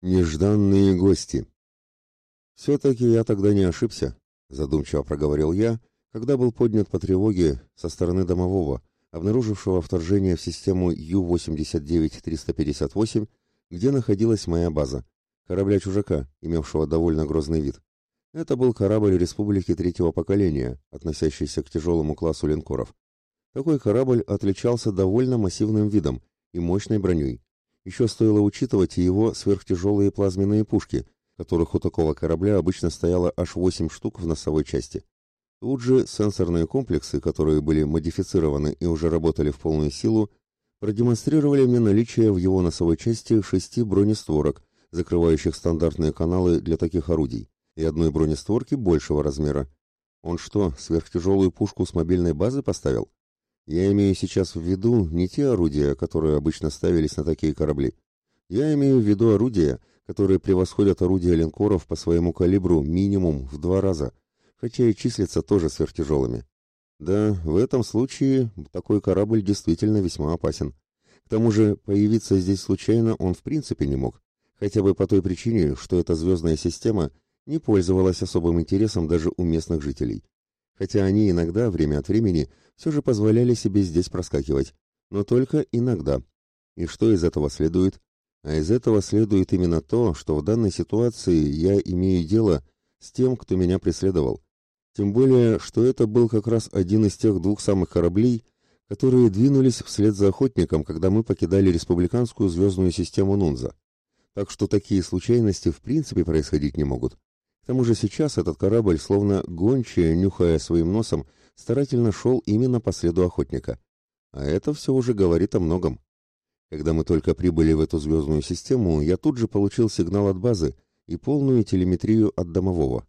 Нежданные гости. Все-таки я тогда не ошибся, задумчиво проговорил я, когда был поднят по тревоге со стороны домового, обнаружившего вторжение в систему Ю-89-358, где находилась моя база, корабля чужака, имевшего довольно грозный вид. Это был корабль республики третьего поколения, относящийся к тяжелому классу линкоров. Такой корабль отличался довольно массивным видом и мощной броней. Еще стоило учитывать и его сверхтяжелые плазменные пушки, которых у такого корабля обычно стояло аж 8 штук в носовой части. Тут же сенсорные комплексы, которые были модифицированы и уже работали в полную силу, продемонстрировали мне наличие в его носовой части шести бронестворок, закрывающих стандартные каналы для таких орудий, и одной бронестворки большего размера. Он что, сверхтяжелую пушку с мобильной базы поставил? Я имею сейчас в виду не те орудия, которые обычно ставились на такие корабли. Я имею в виду орудия, которые превосходят орудия линкоров по своему калибру минимум в два раза, хотя и числятся тоже сверхтяжелыми. Да, в этом случае такой корабль действительно весьма опасен. К тому же появиться здесь случайно он в принципе не мог, хотя бы по той причине, что эта звездная система не пользовалась особым интересом даже у местных жителей хотя они иногда, время от времени, все же позволяли себе здесь проскакивать, но только иногда. И что из этого следует? А из этого следует именно то, что в данной ситуации я имею дело с тем, кто меня преследовал. Тем более, что это был как раз один из тех двух самых кораблей, которые двинулись вслед за охотником, когда мы покидали республиканскую звездную систему Нунза. Так что такие случайности в принципе происходить не могут тому же сейчас этот корабль, словно гончая, нюхая своим носом, старательно шел именно по следу охотника. А это все уже говорит о многом. Когда мы только прибыли в эту звездную систему, я тут же получил сигнал от базы и полную телеметрию от домового.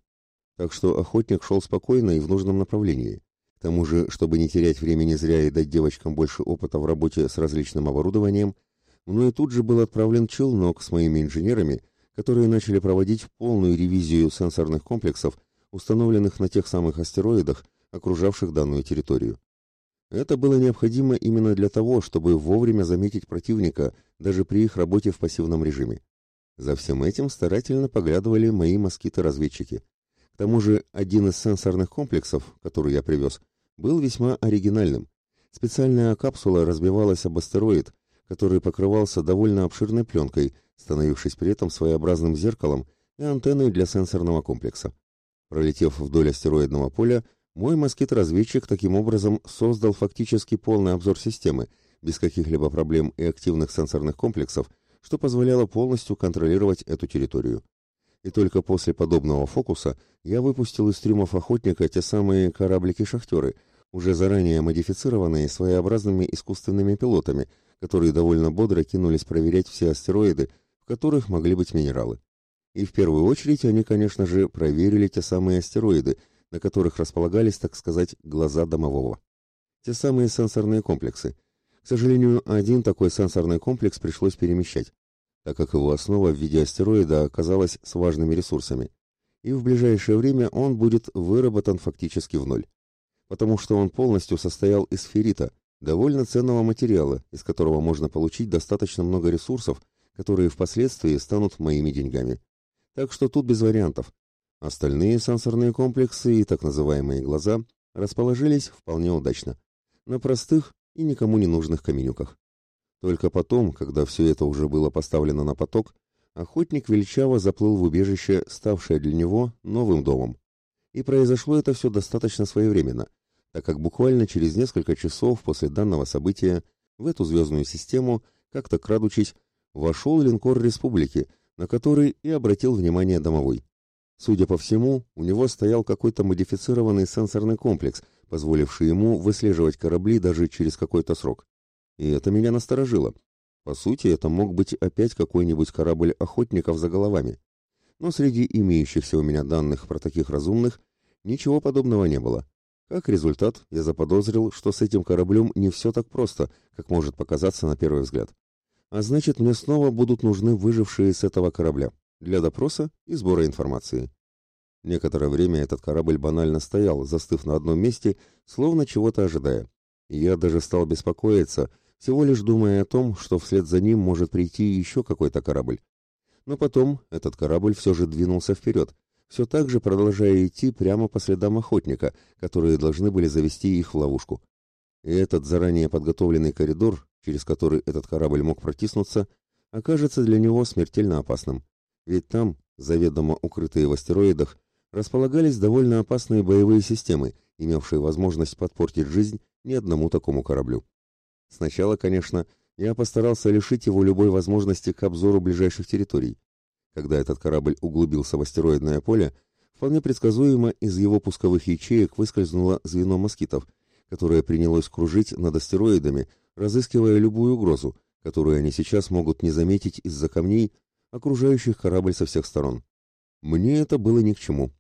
Так что охотник шел спокойно и в нужном направлении. К тому же, чтобы не терять времени зря и дать девочкам больше опыта в работе с различным оборудованием, мною тут же был отправлен челнок с моими инженерами, которые начали проводить полную ревизию сенсорных комплексов, установленных на тех самых астероидах, окружавших данную территорию. Это было необходимо именно для того, чтобы вовремя заметить противника даже при их работе в пассивном режиме. За всем этим старательно поглядывали мои москиты-разведчики. К тому же один из сенсорных комплексов, который я привез, был весьма оригинальным. Специальная капсула разбивалась об астероид, который покрывался довольно обширной пленкой, становившись при этом своеобразным зеркалом и антенной для сенсорного комплекса. Пролетев вдоль астероидного поля, мой москит-разведчик таким образом создал фактически полный обзор системы, без каких-либо проблем и активных сенсорных комплексов, что позволяло полностью контролировать эту территорию. И только после подобного фокуса я выпустил из трюмов охотника те самые кораблики-шахтеры, уже заранее модифицированные своеобразными искусственными пилотами, которые довольно бодро кинулись проверять все астероиды, которых могли быть минералы. И в первую очередь они, конечно же, проверили те самые астероиды, на которых располагались, так сказать, глаза домового. Те самые сенсорные комплексы. К сожалению, один такой сенсорный комплекс пришлось перемещать, так как его основа в виде астероида оказалась с важными ресурсами. И в ближайшее время он будет выработан фактически в ноль. Потому что он полностью состоял из феррита, довольно ценного материала, из которого можно получить достаточно много ресурсов, которые впоследствии станут моими деньгами. Так что тут без вариантов. Остальные сенсорные комплексы и так называемые глаза расположились вполне удачно. На простых и никому не нужных каменюках. Только потом, когда все это уже было поставлено на поток, охотник величаво заплыл в убежище, ставшее для него новым домом. И произошло это все достаточно своевременно, так как буквально через несколько часов после данного события в эту звездную систему, как-то крадучись, вошел линкор республики, на который и обратил внимание домовой. Судя по всему, у него стоял какой-то модифицированный сенсорный комплекс, позволивший ему выслеживать корабли даже через какой-то срок. И это меня насторожило. По сути, это мог быть опять какой-нибудь корабль охотников за головами. Но среди имеющихся у меня данных про таких разумных ничего подобного не было. Как результат, я заподозрил, что с этим кораблем не все так просто, как может показаться на первый взгляд. А значит, мне снова будут нужны выжившие с этого корабля для допроса и сбора информации. Некоторое время этот корабль банально стоял, застыв на одном месте, словно чего-то ожидая. Я даже стал беспокоиться, всего лишь думая о том, что вслед за ним может прийти еще какой-то корабль. Но потом этот корабль все же двинулся вперед, все так же продолжая идти прямо по следам охотника, которые должны были завести их в ловушку. И этот заранее подготовленный коридор, через который этот корабль мог протиснуться, окажется для него смертельно опасным. Ведь там, заведомо укрытые в астероидах, располагались довольно опасные боевые системы, имевшие возможность подпортить жизнь ни одному такому кораблю. Сначала, конечно, я постарался лишить его любой возможности к обзору ближайших территорий. Когда этот корабль углубился в астероидное поле, вполне предсказуемо из его пусковых ячеек выскользнуло звено москитов, которое принялось кружить над астероидами, разыскивая любую угрозу, которую они сейчас могут не заметить из-за камней, окружающих корабль со всех сторон. Мне это было ни к чему.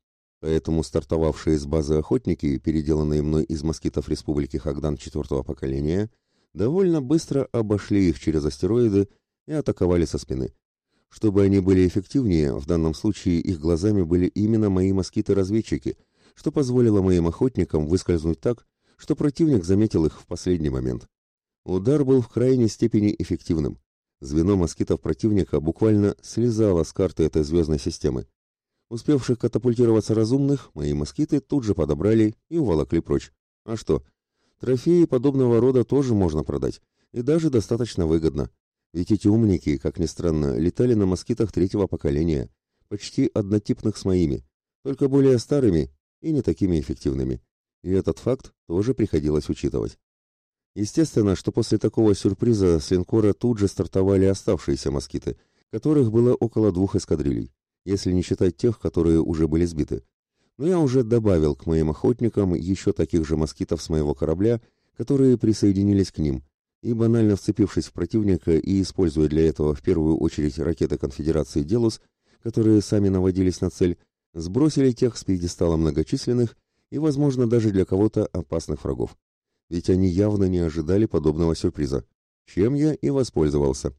Поэтому стартовавшие с базы охотники, переделанные мной из москитов Республики Хагдан четвертого поколения, довольно быстро обошли их через астероиды и атаковали со спины. Чтобы они были эффективнее, в данном случае их глазами были именно мои москиты-разведчики, что позволило моим охотникам выскользнуть так, что противник заметил их в последний момент. Удар был в крайней степени эффективным. Звено москитов противника буквально слезало с карты этой звездной системы. Успевших катапультироваться разумных, мои москиты тут же подобрали и уволокли прочь. А что, Трофеи подобного рода тоже можно продать, и даже достаточно выгодно. Ведь эти умники, как ни странно, летали на москитах третьего поколения, почти однотипных с моими, только более старыми и не такими эффективными. И этот факт тоже приходилось учитывать. Естественно, что после такого сюрприза с линкора тут же стартовали оставшиеся москиты, которых было около двух эскадрилей, если не считать тех, которые уже были сбиты но я уже добавил к моим охотникам еще таких же москитов с моего корабля, которые присоединились к ним, и банально вцепившись в противника и используя для этого в первую очередь ракеты конфедерации «Делус», которые сами наводились на цель, сбросили тех с пьедестала многочисленных и, возможно, даже для кого-то опасных врагов. Ведь они явно не ожидали подобного сюрприза, чем я и воспользовался.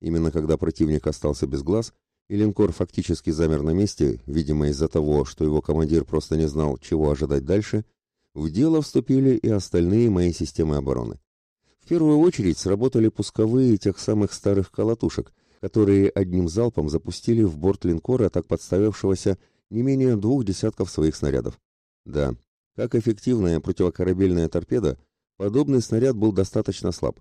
Именно когда противник остался без глаз, и линкор фактически замер на месте, видимо из-за того, что его командир просто не знал, чего ожидать дальше, в дело вступили и остальные мои системы обороны. В первую очередь сработали пусковые тех самых старых колотушек, которые одним залпом запустили в борт линкора, так подставившегося не менее двух десятков своих снарядов. Да, как эффективная противокорабельная торпеда, подобный снаряд был достаточно слаб,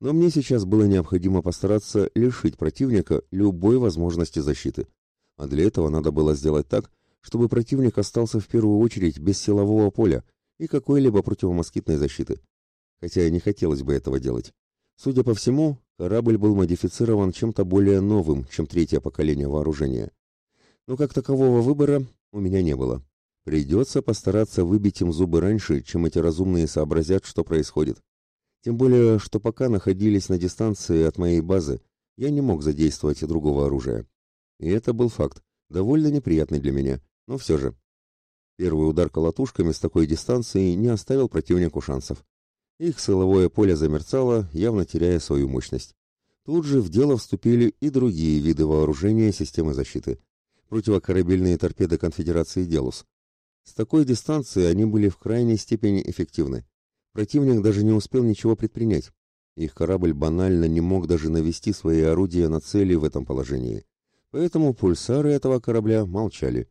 но мне сейчас было необходимо постараться лишить противника любой возможности защиты. А для этого надо было сделать так, чтобы противник остался в первую очередь без силового поля и какой-либо противомоскитной защиты. Хотя не хотелось бы этого делать. Судя по всему, корабль был модифицирован чем-то более новым, чем третье поколение вооружения. Но как такового выбора у меня не было. Придется постараться выбить им зубы раньше, чем эти разумные сообразят, что происходит. Тем более, что пока находились на дистанции от моей базы, я не мог задействовать другого оружия. И это был факт, довольно неприятный для меня, но все же. Первый удар колотушками с такой дистанции не оставил противнику шансов. Их силовое поле замерцало, явно теряя свою мощность. Тут же в дело вступили и другие виды вооружения системы защиты. Противокорабельные торпеды конфедерации «Делус». С такой дистанции они были в крайней степени эффективны. Противник даже не успел ничего предпринять. Их корабль банально не мог даже навести свои орудия на цели в этом положении. Поэтому пульсары этого корабля молчали.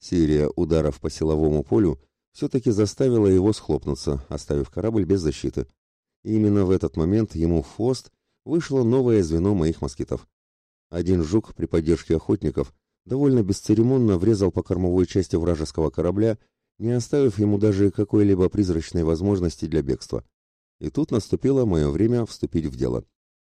Серия ударов по силовому полю все-таки заставила его схлопнуться, оставив корабль без защиты. И именно в этот момент ему в хвост вышло новое звено моих москитов. Один жук при поддержке охотников довольно бесцеремонно врезал по кормовой части вражеского корабля не оставив ему даже какой-либо призрачной возможности для бегства. И тут наступило мое время вступить в дело.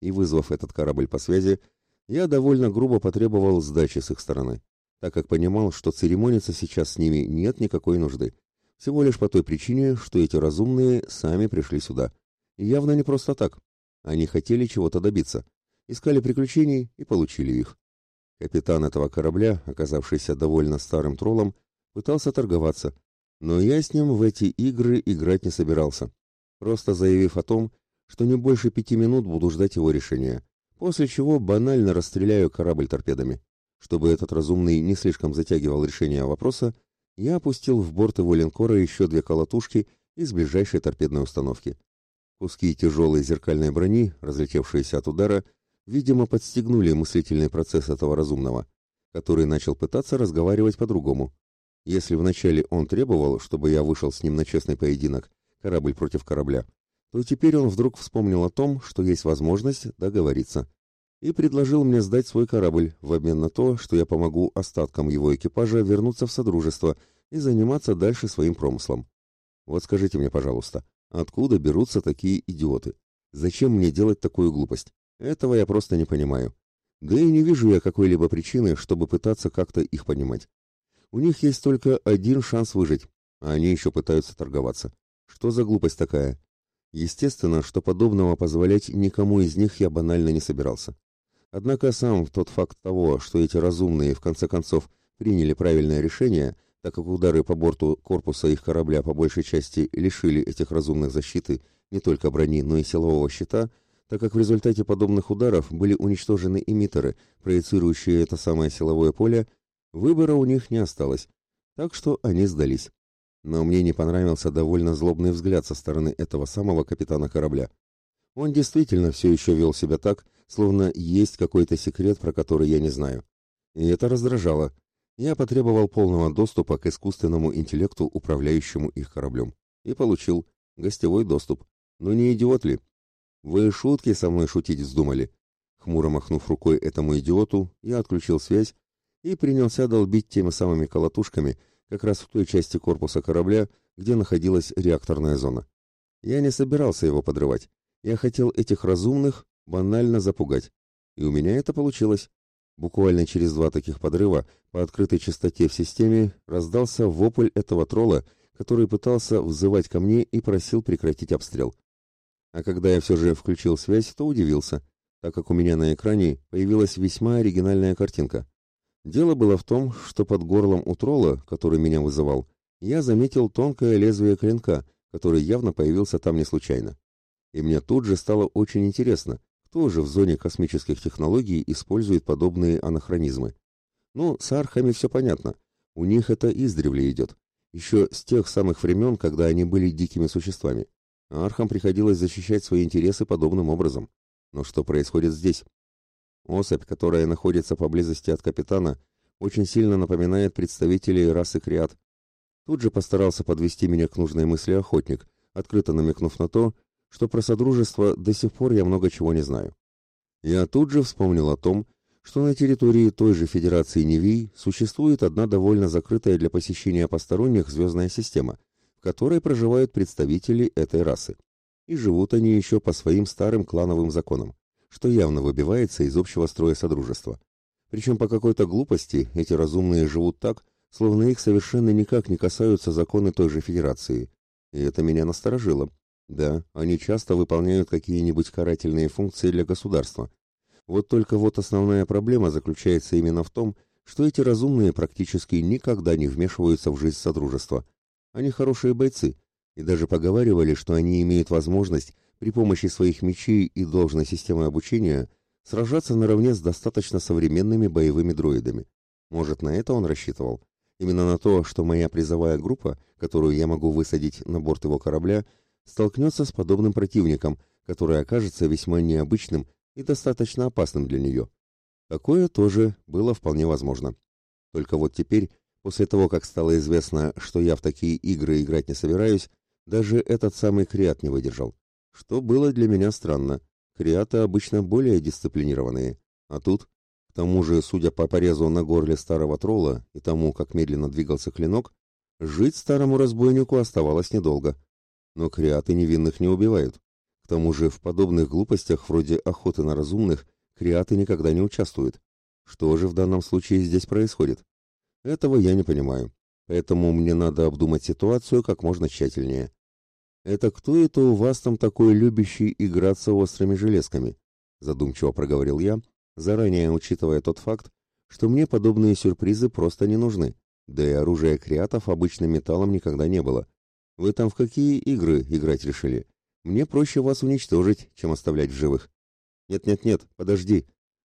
И вызвав этот корабль по связи, я довольно грубо потребовал сдачи с их стороны, так как понимал, что церемониться сейчас с ними нет никакой нужды. Всего лишь по той причине, что эти разумные сами пришли сюда. И явно не просто так. Они хотели чего-то добиться. Искали приключений и получили их. Капитан этого корабля, оказавшийся довольно старым троллом, пытался торговаться, но я с ним в эти игры играть не собирался, просто заявив о том, что не больше пяти минут буду ждать его решения, после чего банально расстреляю корабль торпедами. Чтобы этот разумный не слишком затягивал решение вопроса, я опустил в борт его линкора еще две колотушки из ближайшей торпедной установки. Куски тяжелой зеркальной брони, разлетевшиеся от удара, видимо, подстегнули мыслительный процесс этого разумного, который начал пытаться разговаривать по-другому. Если вначале он требовал, чтобы я вышел с ним на честный поединок, корабль против корабля, то теперь он вдруг вспомнил о том, что есть возможность договориться, и предложил мне сдать свой корабль в обмен на то, что я помогу остаткам его экипажа вернуться в Содружество и заниматься дальше своим промыслом. Вот скажите мне, пожалуйста, откуда берутся такие идиоты? Зачем мне делать такую глупость? Этого я просто не понимаю. Да и не вижу я какой-либо причины, чтобы пытаться как-то их понимать. У них есть только один шанс выжить, а они еще пытаются торговаться. Что за глупость такая? Естественно, что подобного позволять никому из них я банально не собирался. Однако сам тот факт того, что эти разумные в конце концов приняли правильное решение, так как удары по борту корпуса их корабля по большей части лишили этих разумных защиты не только брони, но и силового щита, так как в результате подобных ударов были уничтожены эмиттеры, проецирующие это самое силовое поле, выбора у них не осталось, так что они сдались. Но мне не понравился довольно злобный взгляд со стороны этого самого капитана корабля. Он действительно все еще вел себя так, словно есть какой-то секрет, про который я не знаю. И это раздражало. Я потребовал полного доступа к искусственному интеллекту, управляющему их кораблем. И получил гостевой доступ. Ну не идиот ли? Вы шутки со мной шутить вздумали? Хмуро махнув рукой этому идиоту, я отключил связь и принялся долбить теми самыми колотушками, как раз в той части корпуса корабля, где находилась реакторная зона. Я не собирался его подрывать. Я хотел этих разумных банально запугать. И у меня это получилось. Буквально через два таких подрыва по открытой частоте в системе раздался вопль этого тролла, который пытался взывать ко мне и просил прекратить обстрел. А когда я все же включил связь, то удивился, так как у меня на экране появилась весьма оригинальная картинка. Дело было в том, что под горлом у тролла, который меня вызывал, я заметил тонкое лезвие клинка, который явно появился там не случайно. И мне тут же стало очень интересно, кто же в зоне космических технологий использует подобные анахронизмы. Ну, с архами все понятно. У них это издревле идет. Еще с тех самых времен, когда они были дикими существами. Архам приходилось защищать свои интересы подобным образом. Но что происходит здесь? Особь, которая находится поблизости от капитана, очень сильно напоминает представителей расы Криат. Тут же постарался подвести меня к нужной мысли охотник, открыто намекнув на то, что про Содружество до сих пор я много чего не знаю. Я тут же вспомнил о том, что на территории той же Федерации Невий существует одна довольно закрытая для посещения посторонних звездная система, которой проживают представители этой расы. И живут они еще по своим старым клановым законам, что явно выбивается из общего строя Содружества. Причем по какой-то глупости эти разумные живут так, словно их совершенно никак не касаются законы той же Федерации. И это меня насторожило, да, они часто выполняют какие-нибудь карательные функции для государства. Вот только вот основная проблема заключается именно в том, что эти разумные практически никогда не вмешиваются в жизнь Содружества. Они хорошие бойцы, и даже поговаривали, что они имеют возможность при помощи своих мечей и должной системы обучения сражаться наравне с достаточно современными боевыми дроидами. Может, на это он рассчитывал? Именно на то, что моя призовая группа, которую я могу высадить на борт его корабля, столкнется с подобным противником, который окажется весьма необычным и достаточно опасным для нее. Такое тоже было вполне возможно. Только вот теперь, после того, как стало известно, что я в такие игры играть не собираюсь, даже этот самый Криат не выдержал. Что было для меня странно. Криаты обычно более дисциплинированные. А тут, к тому же, судя по порезу на горле старого тролла и тому, как медленно двигался клинок, жить старому разбойнику оставалось недолго. Но креаты невинных не убивают. К тому же в подобных глупостях вроде охоты на разумных креаты никогда не участвуют. Что же в данном случае здесь происходит? Этого я не понимаю. Поэтому мне надо обдумать ситуацию как можно тщательнее. Это кто это у вас там такой любящий играться острыми железками? Задумчиво проговорил я, заранее учитывая тот факт, что мне подобные сюрпризы просто не нужны. Да и оружия креатов обычным металлом никогда не было. Вы там в какие игры играть решили? Мне проще вас уничтожить, чем оставлять в живых. Нет-нет-нет, подожди.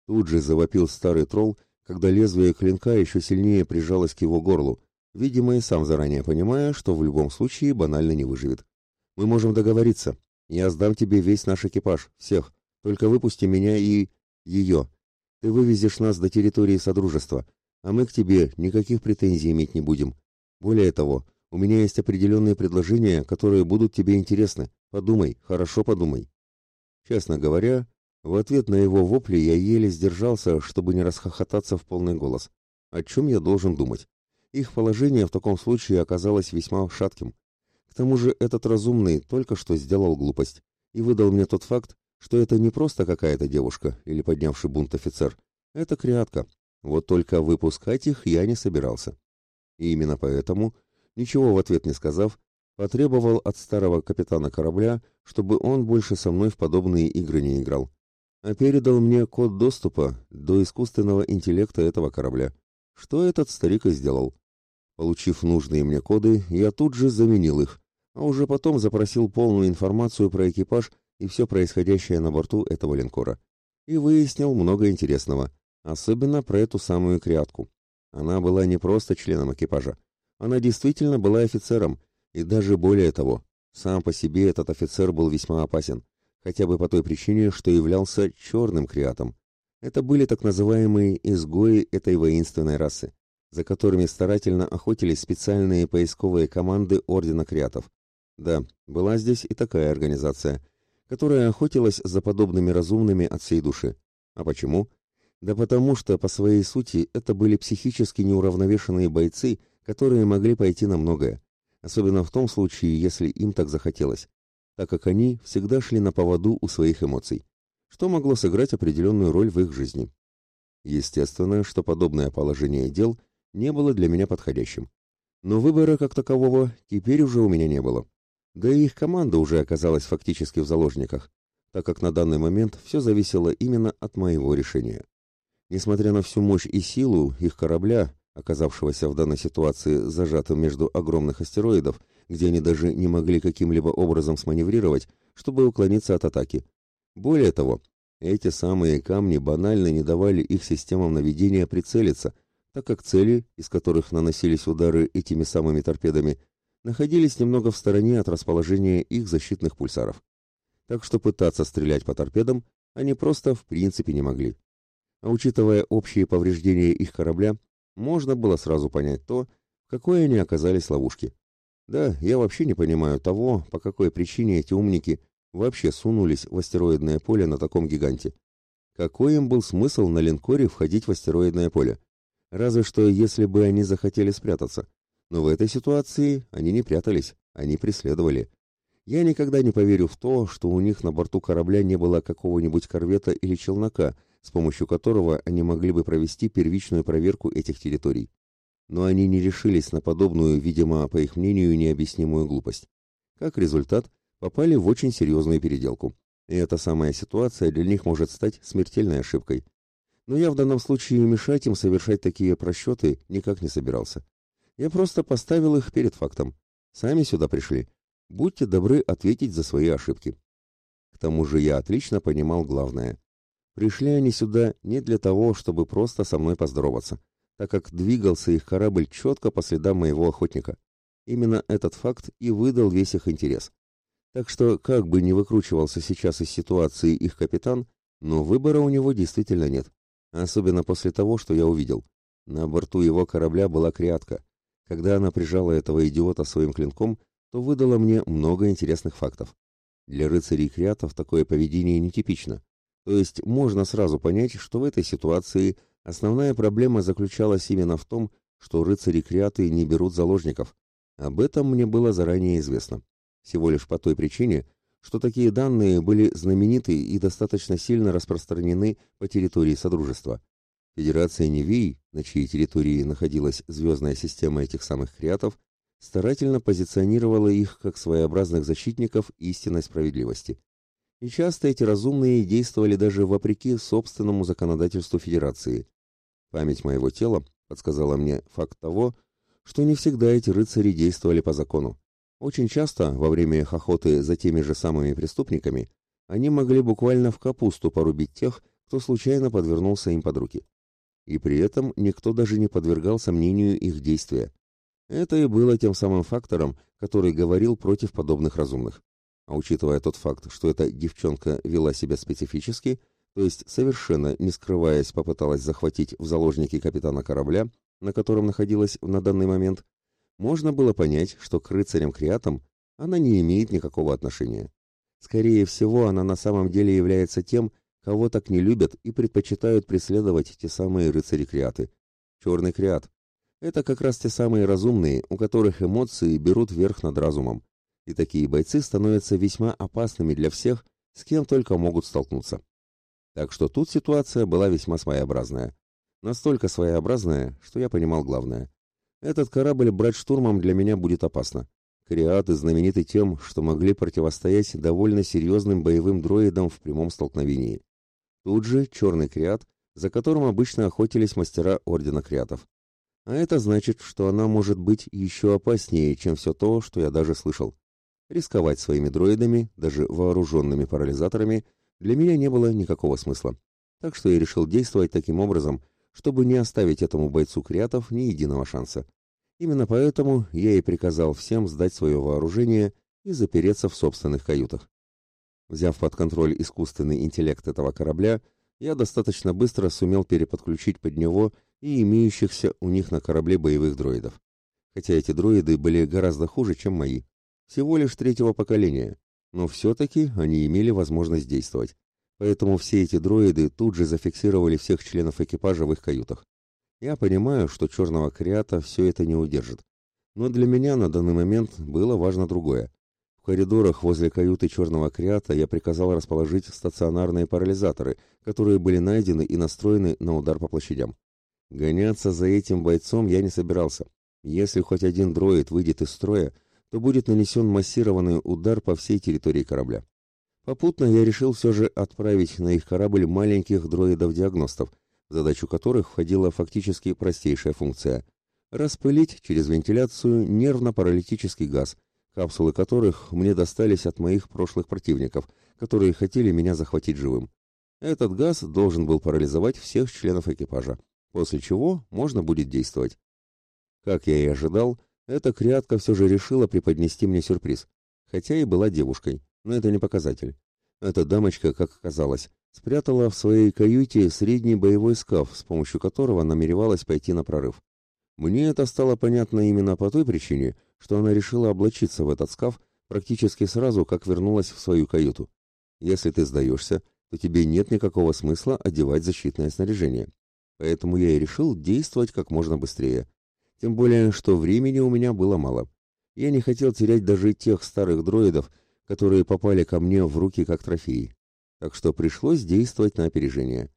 Тут же завопил старый тролл, когда лезвие клинка еще сильнее прижалось к его горлу, видимо, и сам заранее понимая, что в любом случае банально не выживет. Мы можем договориться. Я сдам тебе весь наш экипаж, всех. Только выпусти меня и... Ее. Ты вывезешь нас до территории Содружества, а мы к тебе никаких претензий иметь не будем. Более того, у меня есть определенные предложения, которые будут тебе интересны. Подумай, хорошо подумай. Честно говоря, в ответ на его вопли я еле сдержался, чтобы не расхохотаться в полный голос. О чем я должен думать? Их положение в таком случае оказалось весьма шатким. К тому же этот разумный только что сделал глупость и выдал мне тот факт, что это не просто какая-то девушка или поднявший бунт офицер. Это креатка. Вот только выпускать их я не собирался. И именно поэтому, ничего в ответ не сказав, потребовал от старого капитана корабля, чтобы он больше со мной в подобные игры не играл а передал мне код доступа до искусственного интеллекта этого корабля, что этот старик и сделал. Получив нужные мне коды, я тут же заменил их, а уже потом запросил полную информацию про экипаж и все происходящее на борту этого линкора. И выяснил много интересного, особенно про эту самую крятку. Она была не просто членом экипажа, она действительно была офицером, и даже более того, сам по себе этот офицер был весьма опасен хотя бы по той причине, что являлся черным креатом. Это были так называемые изгои этой воинственной расы, за которыми старательно охотились специальные поисковые команды Ордена Креатов. Да, была здесь и такая организация, которая охотилась за подобными разумными от всей души. А почему? Да потому что по своей сути это были психически неуравновешенные бойцы, которые могли пойти на многое, особенно в том случае, если им так захотелось так как они всегда шли на поводу у своих эмоций, что могло сыграть определенную роль в их жизни. Естественно, что подобное положение дел не было для меня подходящим. Но выбора как такового теперь уже у меня не было. Да и их команда уже оказалась фактически в заложниках, так как на данный момент все зависело именно от моего решения. Несмотря на всю мощь и силу их корабля, оказавшегося в данной ситуации зажатым между огромных астероидов где они даже не могли каким-либо образом сманеврировать, чтобы уклониться от атаки. Более того, эти самые камни банально не давали их системам наведения прицелиться, так как цели, из которых наносились удары этими самыми торпедами, находились немного в стороне от расположения их защитных пульсаров. Так что пытаться стрелять по торпедам они просто в принципе не могли. А учитывая общие повреждения их корабля, можно было сразу понять то, в какой они оказались ловушке. Да, я вообще не понимаю того, по какой причине эти умники вообще сунулись в астероидное поле на таком гиганте. Какой им был смысл на линкоре входить в астероидное поле? Разве что, если бы они захотели спрятаться. Но в этой ситуации они не прятались, они преследовали. Я никогда не поверю в то, что у них на борту корабля не было какого-нибудь корвета или челнока, с помощью которого они могли бы провести первичную проверку этих территорий но они не решились на подобную, видимо, по их мнению, необъяснимую глупость. Как результат, попали в очень серьезную переделку. И эта самая ситуация для них может стать смертельной ошибкой. Но я в данном случае мешать им совершать такие просчеты никак не собирался. Я просто поставил их перед фактом. Сами сюда пришли. Будьте добры ответить за свои ошибки. К тому же я отлично понимал главное. Пришли они сюда не для того, чтобы просто со мной поздороваться так как двигался их корабль четко по следам моего охотника. Именно этот факт и выдал весь их интерес. Так что, как бы ни выкручивался сейчас из ситуации их капитан, но выбора у него действительно нет. Особенно после того, что я увидел. На борту его корабля была крятка. Когда она прижала этого идиота своим клинком, то выдала мне много интересных фактов. Для рыцарей крятов такое поведение нетипично. То есть можно сразу понять, что в этой ситуации – Основная проблема заключалась именно в том, что рыцари-креаты не берут заложников. Об этом мне было заранее известно. Всего лишь по той причине, что такие данные были знамениты и достаточно сильно распространены по территории Содружества. Федерация Невей, на чьей территории находилась звездная система этих самых креатов, старательно позиционировала их как своеобразных защитников истинной справедливости. И часто эти разумные действовали даже вопреки собственному законодательству Федерации. Память моего тела подсказала мне факт того, что не всегда эти рыцари действовали по закону. Очень часто, во время их охоты за теми же самыми преступниками, они могли буквально в капусту порубить тех, кто случайно подвернулся им под руки. И при этом никто даже не подвергал сомнению их действия. Это и было тем самым фактором, который говорил против подобных разумных. А учитывая тот факт, что эта девчонка вела себя специфически, то есть совершенно не скрываясь попыталась захватить в заложники капитана корабля, на котором находилась на данный момент, можно было понять, что к рыцарям-креатам она не имеет никакого отношения. Скорее всего, она на самом деле является тем, кого так не любят и предпочитают преследовать те самые рыцари-креаты. Черный креат. Это как раз те самые разумные, у которых эмоции берут верх над разумом. И такие бойцы становятся весьма опасными для всех, с кем только могут столкнуться. Так что тут ситуация была весьма своеобразная. Настолько своеобразная, что я понимал главное. Этот корабль брать штурмом для меня будет опасно. Креаты знамениты тем, что могли противостоять довольно серьезным боевым дроидам в прямом столкновении. Тут же черный креат, за которым обычно охотились мастера Ордена Креатов. А это значит, что она может быть еще опаснее, чем все то, что я даже слышал. Рисковать своими дроидами, даже вооруженными парализаторами, для меня не было никакого смысла. Так что я решил действовать таким образом, чтобы не оставить этому бойцу креатов ни единого шанса. Именно поэтому я и приказал всем сдать свое вооружение и запереться в собственных каютах. Взяв под контроль искусственный интеллект этого корабля, я достаточно быстро сумел переподключить под него и имеющихся у них на корабле боевых дроидов. Хотя эти дроиды были гораздо хуже, чем мои. Всего лишь третьего поколения, но все-таки они имели возможность действовать. Поэтому все эти дроиды тут же зафиксировали всех членов экипажа в их каютах. Я понимаю, что черного креата все это не удержит. Но для меня на данный момент было важно другое. В коридорах возле каюты черного креата я приказал расположить стационарные парализаторы, которые были найдены и настроены на удар по площадям. Гоняться за этим бойцом я не собирался. Если хоть один дроид выйдет из строя, то будет нанесен массированный удар по всей территории корабля. Попутно я решил все же отправить на их корабль маленьких дроидов-диагностов, в задачу которых входила фактически простейшая функция – распылить через вентиляцию нервно-паралитический газ, капсулы которых мне достались от моих прошлых противников, которые хотели меня захватить живым. Этот газ должен был парализовать всех членов экипажа, после чего можно будет действовать. Как я и ожидал, эта крятка все же решила преподнести мне сюрприз, хотя и была девушкой, но это не показатель. Эта дамочка, как оказалось, спрятала в своей каюте средний боевой скаф, с помощью которого намеревалась пойти на прорыв. Мне это стало понятно именно по той причине, что она решила облачиться в этот скаф практически сразу, как вернулась в свою каюту. Если ты сдаешься, то тебе нет никакого смысла одевать защитное снаряжение. Поэтому я и решил действовать как можно быстрее. Тем более, что времени у меня было мало. Я не хотел терять даже тех старых дроидов, которые попали ко мне в руки как трофеи. Так что пришлось действовать на опережение.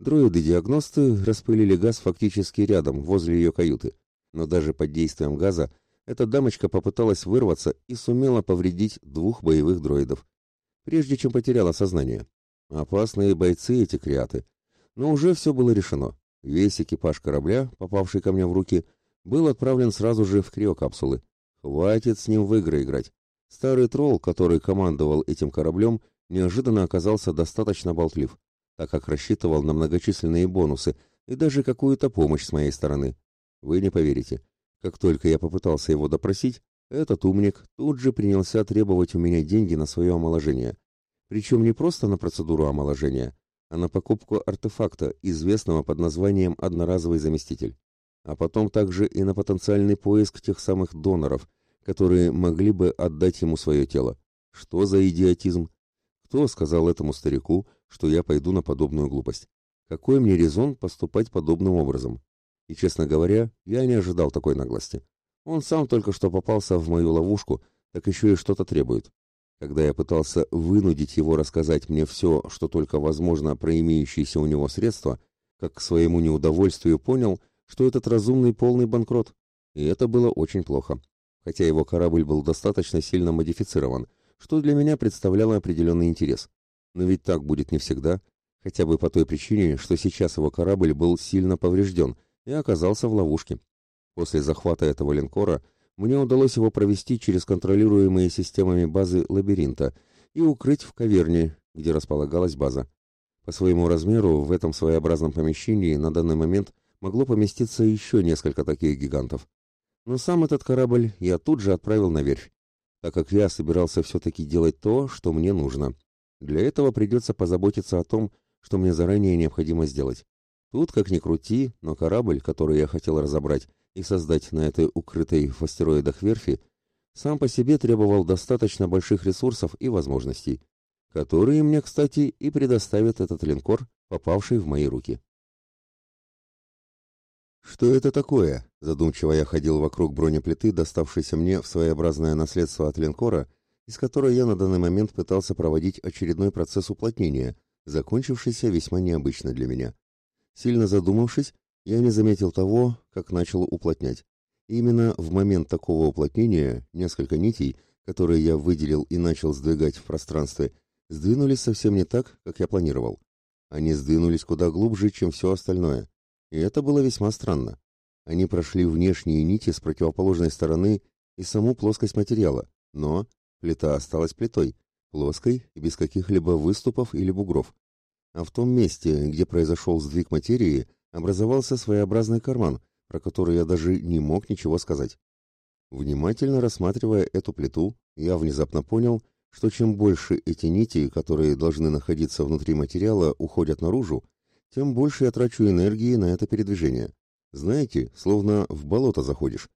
Дроиды-диагносты распылили газ фактически рядом, возле ее каюты. Но даже под действием газа эта дамочка попыталась вырваться и сумела повредить двух боевых дроидов, прежде чем потеряла сознание. Опасные бойцы эти креаты. Но уже все было решено. Весь экипаж корабля, попавший ко мне в руки, был отправлен сразу же в криокапсулы. Хватит с ним в игры играть. Старый тролл, который командовал этим кораблем, неожиданно оказался достаточно болтлив, так как рассчитывал на многочисленные бонусы и даже какую-то помощь с моей стороны. Вы не поверите. Как только я попытался его допросить, этот умник тут же принялся требовать у меня деньги на свое омоложение. Причем не просто на процедуру омоложения, а на покупку артефакта, известного под названием «одноразовый заместитель». А потом также и на потенциальный поиск тех самых доноров, которые могли бы отдать ему свое тело. Что за идиотизм? Кто сказал этому старику, что я пойду на подобную глупость? Какой мне резон поступать подобным образом? И, честно говоря, я не ожидал такой наглости. Он сам только что попался в мою ловушку, так еще и что-то требует. Когда я пытался вынудить его рассказать мне все, что только возможно про имеющиеся у него средства, как к своему неудовольствию понял, что этот разумный полный банкрот. И это было очень плохо хотя его корабль был достаточно сильно модифицирован, что для меня представляло определенный интерес. Но ведь так будет не всегда, хотя бы по той причине, что сейчас его корабль был сильно поврежден и оказался в ловушке. После захвата этого линкора мне удалось его провести через контролируемые системами базы лабиринта и укрыть в каверне, где располагалась база. По своему размеру в этом своеобразном помещении на данный момент могло поместиться еще несколько таких гигантов. Но сам этот корабль я тут же отправил на верфь, так как я собирался все-таки делать то, что мне нужно. Для этого придется позаботиться о том, что мне заранее необходимо сделать. Тут, как ни крути, но корабль, который я хотел разобрать и создать на этой укрытой в астероидах верфи, сам по себе требовал достаточно больших ресурсов и возможностей, которые мне, кстати, и предоставит этот линкор, попавший в мои руки. «Что это такое?» – задумчиво я ходил вокруг бронеплиты, доставшейся мне в своеобразное наследство от линкора, из которой я на данный момент пытался проводить очередной процесс уплотнения, закончившийся весьма необычно для меня. Сильно задумавшись, я не заметил того, как начал уплотнять. И именно в момент такого уплотнения несколько нитей, которые я выделил и начал сдвигать в пространстве, сдвинулись совсем не так, как я планировал. Они сдвинулись куда глубже, чем все остальное. И это было весьма странно. Они прошли внешние нити с противоположной стороны и саму плоскость материала, но плита осталась плитой, плоской и без каких-либо выступов или бугров. А в том месте, где произошел сдвиг материи, образовался своеобразный карман, про который я даже не мог ничего сказать. Внимательно рассматривая эту плиту, я внезапно понял, что чем больше эти нити, которые должны находиться внутри материала, уходят наружу, тем больше я трачу энергии на это передвижение. Знаете, словно в болото заходишь.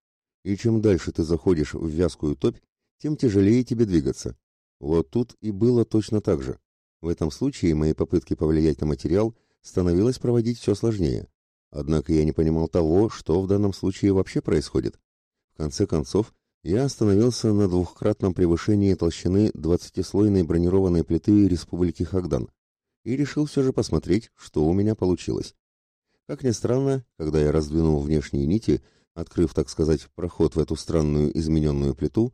И чем дальше ты заходишь в вязкую топь, тем тяжелее тебе двигаться. Вот тут и было точно так же. В этом случае мои попытки повлиять на материал становилось проводить все сложнее. Однако я не понимал того, что в данном случае вообще происходит. В конце концов, я остановился на двухкратном превышении толщины двадцатислойной бронированной плиты Республики Хагдан и решил все же посмотреть, что у меня получилось. Как ни странно, когда я раздвинул внешние нити, открыв, так сказать, проход в эту странную измененную плиту,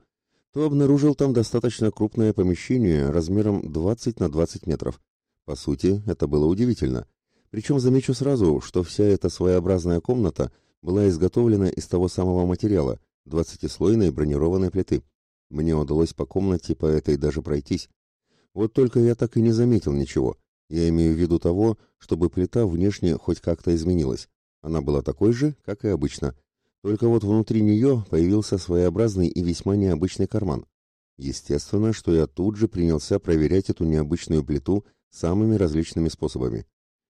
то обнаружил там достаточно крупное помещение размером 20 на 20 метров. По сути, это было удивительно. Причем замечу сразу, что вся эта своеобразная комната была изготовлена из того самого материала, двадцатислойной бронированной плиты. Мне удалось по комнате по этой даже пройтись. Вот только я так и не заметил ничего. Я имею в виду того, чтобы плита внешне хоть как-то изменилась. Она была такой же, как и обычно. Только вот внутри нее появился своеобразный и весьма необычный карман. Естественно, что я тут же принялся проверять эту необычную плиту самыми различными способами.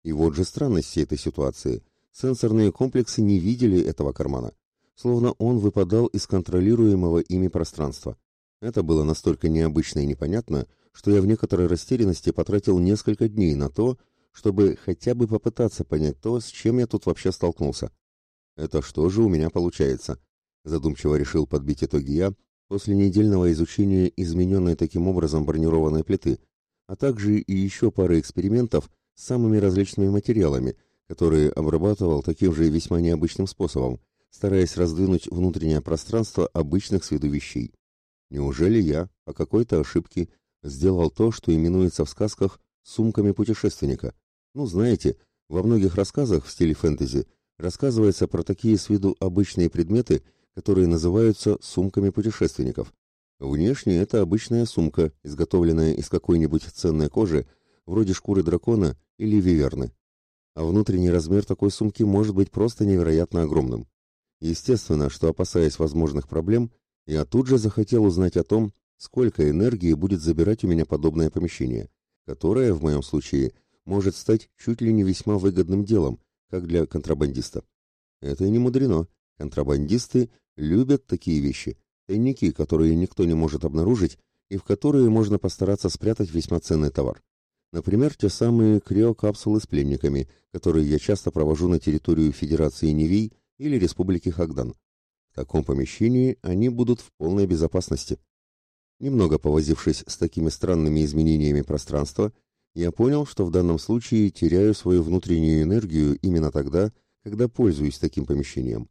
И вот же странность всей этой ситуации. Сенсорные комплексы не видели этого кармана словно он выпадал из контролируемого ими пространства. Это было настолько необычно и непонятно, что я в некоторой растерянности потратил несколько дней на то, чтобы хотя бы попытаться понять то, с чем я тут вообще столкнулся. Это что же у меня получается? Задумчиво решил подбить итоги я после недельного изучения измененной таким образом бронированной плиты, а также и еще пары экспериментов с самыми различными материалами, которые обрабатывал таким же весьма необычным способом, стараясь раздвинуть внутреннее пространство обычных с виду вещей. Неужели я, по какой-то ошибке, сделал то, что именуется в сказках «сумками путешественника»? Ну, знаете, во многих рассказах в стиле фэнтези рассказывается про такие с виду обычные предметы, которые называются сумками путешественников. Внешне это обычная сумка, изготовленная из какой-нибудь ценной кожи, вроде шкуры дракона или виверны. А внутренний размер такой сумки может быть просто невероятно огромным. Естественно, что опасаясь возможных проблем, я тут же захотел узнать о том, сколько энергии будет забирать у меня подобное помещение, которое, в моем случае, может стать чуть ли не весьма выгодным делом, как для контрабандиста. Это и не мудрено. Контрабандисты любят такие вещи, тайники, которые никто не может обнаружить и в которые можно постараться спрятать весьма ценный товар. Например, те самые криокапсулы с пленниками, которые я часто провожу на территорию Федерации Невий или Республики Хагдан. Таком помещении они будут в полной безопасности. Немного повозившись с такими странными изменениями пространства, я понял, что в данном случае теряю свою внутреннюю энергию именно тогда, когда пользуюсь таким помещением.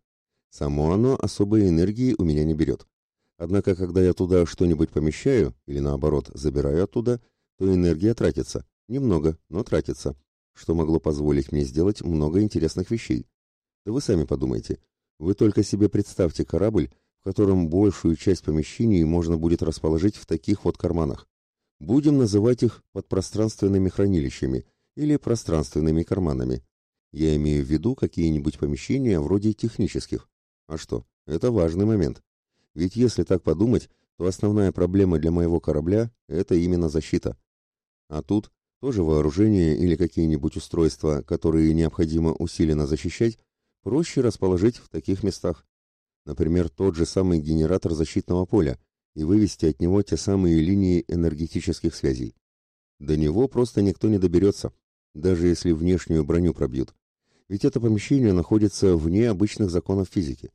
Само оно особой энергии у меня не берет. Однако, когда я туда что-нибудь помещаю, или наоборот, забираю оттуда, то энергия тратится. Немного, но тратится, что могло позволить мне сделать много интересных вещей. Да вы сами подумайте. Вы только себе представьте корабль, в котором большую часть помещений можно будет расположить в таких вот карманах. Будем называть их подпространственными хранилищами или пространственными карманами. Я имею в виду какие-нибудь помещения вроде технических. А что? Это важный момент. Ведь если так подумать, то основная проблема для моего корабля – это именно защита. А тут, тоже вооружение или какие-нибудь устройства, которые необходимо усиленно защищать, проще расположить в таких местах. Например, тот же самый генератор защитного поля и вывести от него те самые линии энергетических связей. До него просто никто не доберется, даже если внешнюю броню пробьют. Ведь это помещение находится вне обычных законов физики.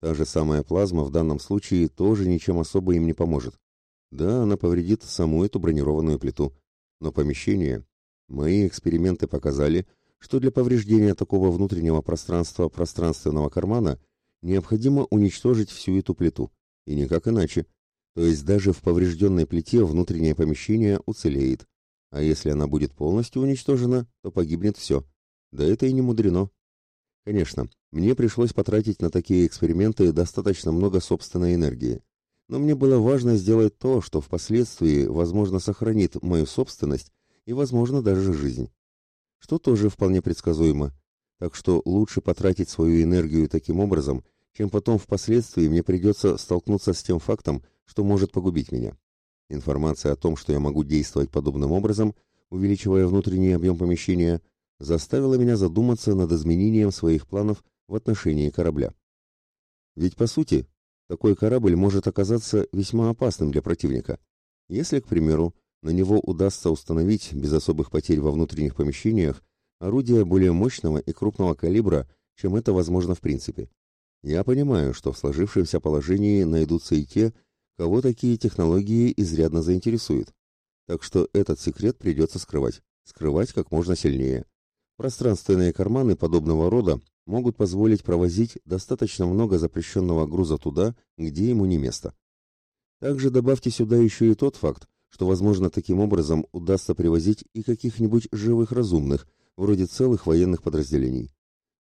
Та же самая плазма в данном случае тоже ничем особо им не поможет. Да, она повредит саму эту бронированную плиту, но помещение... Мои эксперименты показали, что для повреждения такого внутреннего пространства пространственного кармана необходимо уничтожить всю эту плиту, и никак иначе. То есть даже в поврежденной плите внутреннее помещение уцелеет, а если она будет полностью уничтожена, то погибнет все. Да это и не мудрено. Конечно, мне пришлось потратить на такие эксперименты достаточно много собственной энергии. Но мне было важно сделать то, что впоследствии, возможно, сохранит мою собственность и, возможно, даже жизнь. Что тоже вполне предсказуемо. Так что лучше потратить свою энергию таким образом, чем потом впоследствии мне придется столкнуться с тем фактом, что может погубить меня. Информация о том, что я могу действовать подобным образом, увеличивая внутренний объем помещения, заставила меня задуматься над изменением своих планов в отношении корабля. Ведь, по сути, такой корабль может оказаться весьма опасным для противника. Если, к примеру, на него удастся установить без особых потерь во внутренних помещениях орудия более мощного и крупного калибра, чем это возможно в принципе. Я понимаю, что в сложившемся положении найдутся и те, кого такие технологии изрядно заинтересуют. Так что этот секрет придется скрывать. Скрывать как можно сильнее. Пространственные карманы подобного рода могут позволить провозить достаточно много запрещенного груза туда, где ему не место. Также добавьте сюда еще и тот факт, что, возможно, таким образом удастся привозить и каких-нибудь живых разумных, вроде целых военных подразделений.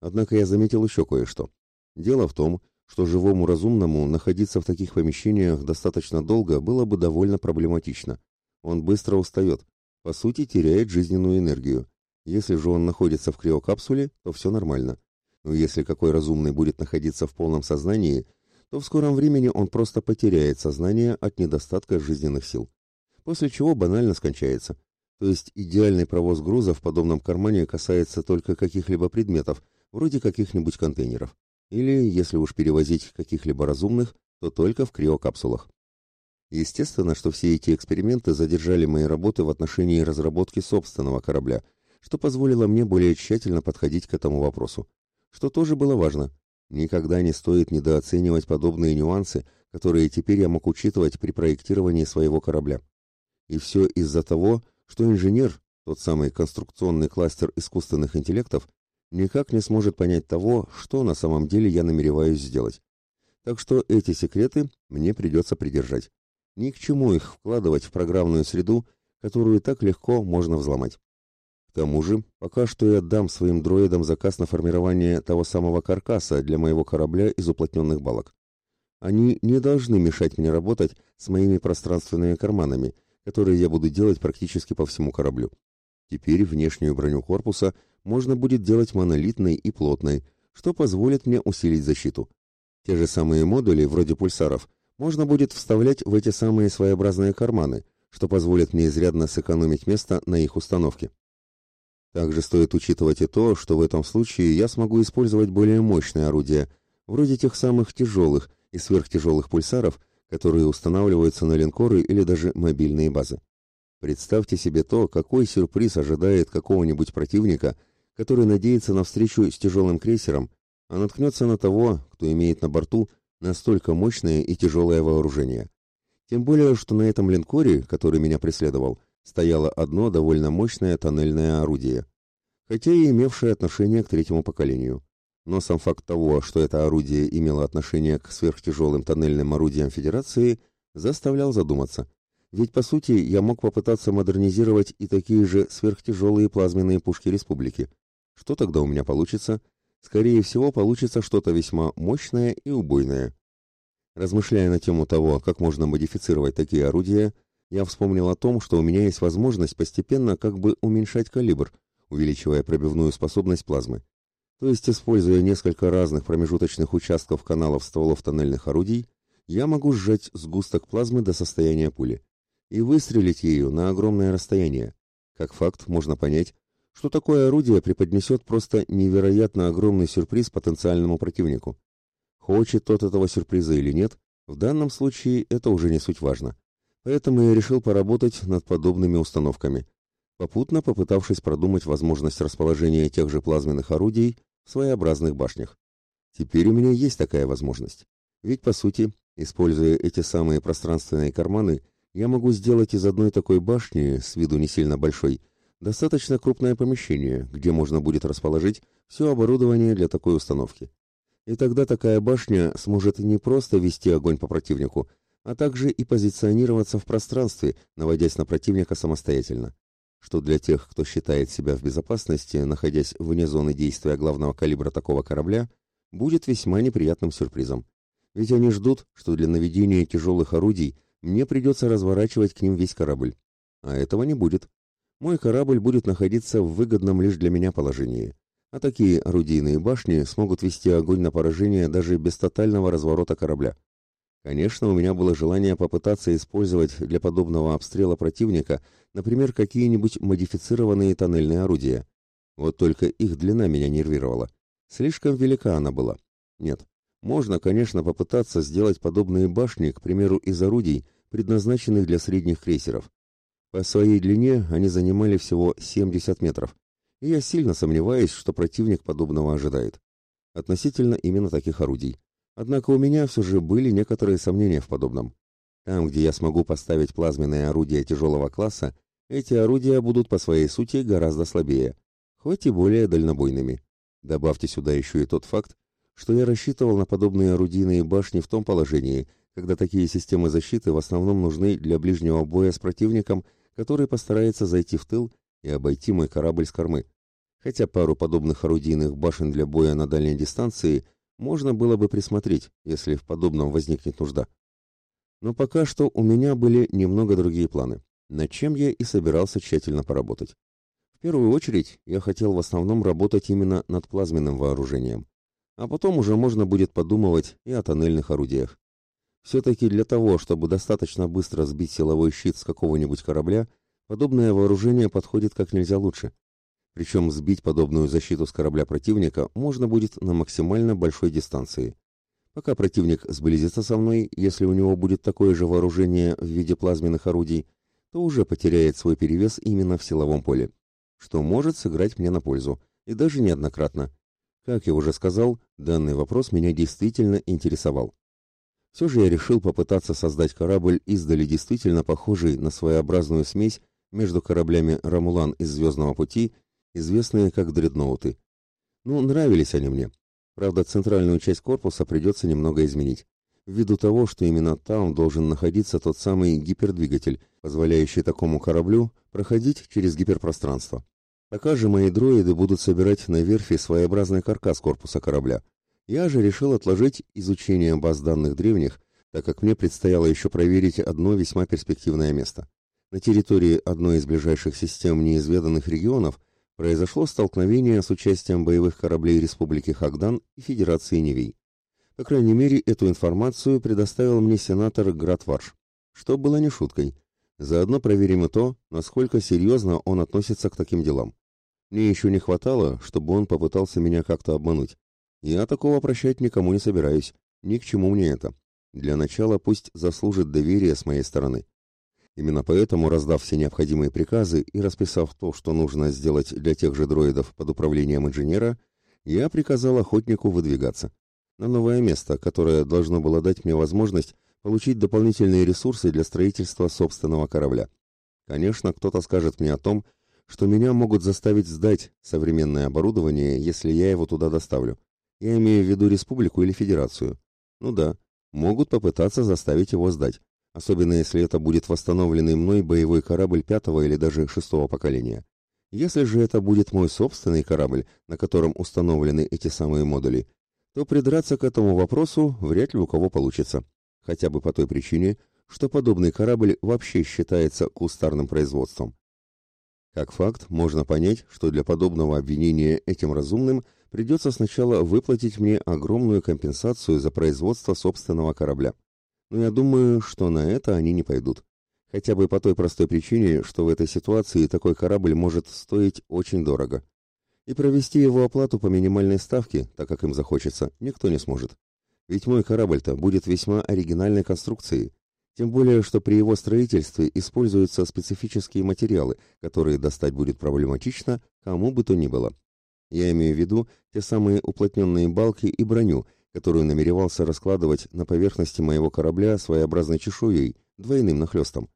Однако я заметил еще кое-что. Дело в том, что живому разумному находиться в таких помещениях достаточно долго было бы довольно проблематично. Он быстро устает, по сути теряет жизненную энергию. Если же он находится в криокапсуле, то все нормально. Но если какой разумный будет находиться в полном сознании, то в скором времени он просто потеряет сознание от недостатка жизненных сил. После чего банально скончается. То есть идеальный провоз груза в подобном кармане касается только каких-либо предметов, вроде каких-нибудь контейнеров. Или, если уж перевозить каких-либо разумных, то только в криокапсулах. Естественно, что все эти эксперименты задержали мои работы в отношении разработки собственного корабля, что позволило мне более тщательно подходить к этому вопросу. Что тоже было важно. Никогда не стоит недооценивать подобные нюансы, которые теперь я мог учитывать при проектировании своего корабля. И все из-за того, что инженер, тот самый конструкционный кластер искусственных интеллектов, никак не сможет понять того, что на самом деле я намереваюсь сделать. Так что эти секреты мне придется придержать. Ни к чему их вкладывать в программную среду, которую так легко можно взломать. К тому же, пока что я дам своим дроидам заказ на формирование того самого каркаса для моего корабля из уплотненных балок. Они не должны мешать мне работать с моими пространственными карманами, которые я буду делать практически по всему кораблю. Теперь внешнюю броню корпуса можно будет делать монолитной и плотной, что позволит мне усилить защиту. Те же самые модули, вроде пульсаров, можно будет вставлять в эти самые своеобразные карманы, что позволит мне изрядно сэкономить место на их установке. Также стоит учитывать и то, что в этом случае я смогу использовать более мощные орудия, вроде тех самых тяжелых и сверхтяжелых пульсаров, которые устанавливаются на линкоры или даже мобильные базы. Представьте себе то, какой сюрприз ожидает какого-нибудь противника, который надеется на встречу с тяжелым крейсером, а наткнется на того, кто имеет на борту настолько мощное и тяжелое вооружение. Тем более, что на этом линкоре, который меня преследовал, стояло одно довольно мощное тоннельное орудие, хотя и имевшее отношение к третьему поколению. Но сам факт того, что это орудие имело отношение к сверхтяжелым тоннельным орудиям Федерации, заставлял задуматься – ведь, по сути, я мог попытаться модернизировать и такие же сверхтяжелые плазменные пушки республики. Что тогда у меня получится? Скорее всего, получится что-то весьма мощное и убойное. Размышляя на тему того, как можно модифицировать такие орудия, я вспомнил о том, что у меня есть возможность постепенно как бы уменьшать калибр, увеличивая пробивную способность плазмы. То есть, используя несколько разных промежуточных участков каналов стволов тоннельных орудий, я могу сжать сгусток плазмы до состояния пули и выстрелить ею на огромное расстояние. Как факт, можно понять, что такое орудие преподнесет просто невероятно огромный сюрприз потенциальному противнику. Хочет тот этого сюрприза или нет, в данном случае это уже не суть важно. Поэтому я решил поработать над подобными установками, попутно попытавшись продумать возможность расположения тех же плазменных орудий в своеобразных башнях. Теперь у меня есть такая возможность. Ведь, по сути, используя эти самые пространственные карманы, я могу сделать из одной такой башни, с виду не сильно большой, достаточно крупное помещение, где можно будет расположить все оборудование для такой установки. И тогда такая башня сможет не просто вести огонь по противнику, а также и позиционироваться в пространстве, наводясь на противника самостоятельно. Что для тех, кто считает себя в безопасности, находясь вне зоны действия главного калибра такого корабля, будет весьма неприятным сюрпризом. Ведь они ждут, что для наведения тяжелых орудий мне придется разворачивать к ним весь корабль. А этого не будет. Мой корабль будет находиться в выгодном лишь для меня положении. А такие орудийные башни смогут вести огонь на поражение даже без тотального разворота корабля. Конечно, у меня было желание попытаться использовать для подобного обстрела противника, например, какие-нибудь модифицированные тоннельные орудия. Вот только их длина меня нервировала. Слишком велика она была. Нет, можно, конечно, попытаться сделать подобные башни, к примеру, из орудий, предназначенных для средних крейсеров. По своей длине они занимали всего 70 метров, и я сильно сомневаюсь, что противник подобного ожидает. Относительно именно таких орудий. Однако у меня все же были некоторые сомнения в подобном. Там, где я смогу поставить плазменные орудия тяжелого класса, эти орудия будут по своей сути гораздо слабее, хоть и более дальнобойными. Добавьте сюда еще и тот факт, что я рассчитывал на подобные орудийные башни в том положении, когда такие системы защиты в основном нужны для ближнего боя с противником, который постарается зайти в тыл и обойти мой корабль с кормы. Хотя пару подобных орудийных башен для боя на дальней дистанции можно было бы присмотреть, если в подобном возникнет нужда. Но пока что у меня были немного другие планы, над чем я и собирался тщательно поработать первую очередь я хотел в основном работать именно над плазменным вооружением, а потом уже можно будет подумывать и о тоннельных орудиях. Все-таки для того, чтобы достаточно быстро сбить силовой щит с какого-нибудь корабля, подобное вооружение подходит как нельзя лучше. Причем сбить подобную защиту с корабля противника можно будет на максимально большой дистанции. Пока противник сблизится со мной, если у него будет такое же вооружение в виде плазменных орудий, то уже потеряет свой перевес именно в силовом поле что может сыграть мне на пользу, и даже неоднократно. Как я уже сказал, данный вопрос меня действительно интересовал. Все же я решил попытаться создать корабль издали действительно похожий на своеобразную смесь между кораблями «Рамулан» из «Звездного пути», известные как дредноуты. Ну, нравились они мне. Правда, центральную часть корпуса придется немного изменить, ввиду того, что именно там должен находиться тот самый гипердвигатель, позволяющий такому кораблю проходить через гиперпространство. Пока же мои дроиды будут собирать на верфи своеобразный каркас корпуса корабля. Я же решил отложить изучение баз данных древних, так как мне предстояло еще проверить одно весьма перспективное место. На территории одной из ближайших систем неизведанных регионов произошло столкновение с участием боевых кораблей Республики Хагдан и Федерации Невей. По крайней мере, эту информацию предоставил мне сенатор Гратварш, что было не шуткой. Заодно проверим и то, насколько серьезно он относится к таким делам. Мне еще не хватало, чтобы он попытался меня как-то обмануть. Я такого прощать никому не собираюсь. Ни к чему мне это. Для начала пусть заслужит доверие с моей стороны. Именно поэтому, раздав все необходимые приказы и расписав то, что нужно сделать для тех же дроидов под управлением инженера, я приказал охотнику выдвигаться на новое место, которое должно было дать мне возможность получить дополнительные ресурсы для строительства собственного корабля. Конечно, кто-то скажет мне о том, что меня могут заставить сдать современное оборудование, если я его туда доставлю. Я имею в виду республику или федерацию. Ну да, могут попытаться заставить его сдать, особенно если это будет восстановленный мной боевой корабль пятого или даже шестого поколения. Если же это будет мой собственный корабль, на котором установлены эти самые модули, то придраться к этому вопросу вряд ли у кого получится. Хотя бы по той причине, что подобный корабль вообще считается кустарным производством. Как факт, можно понять, что для подобного обвинения этим разумным придется сначала выплатить мне огромную компенсацию за производство собственного корабля. Но я думаю, что на это они не пойдут. Хотя бы по той простой причине, что в этой ситуации такой корабль может стоить очень дорого. И провести его оплату по минимальной ставке, так как им захочется, никто не сможет. Ведь мой корабль-то будет весьма оригинальной конструкцией, тем более, что при его строительстве используются специфические материалы, которые достать будет проблематично кому бы то ни было. Я имею в виду те самые уплотненные балки и броню, которую намеревался раскладывать на поверхности моего корабля своеобразной чешуей, двойным нахлестом.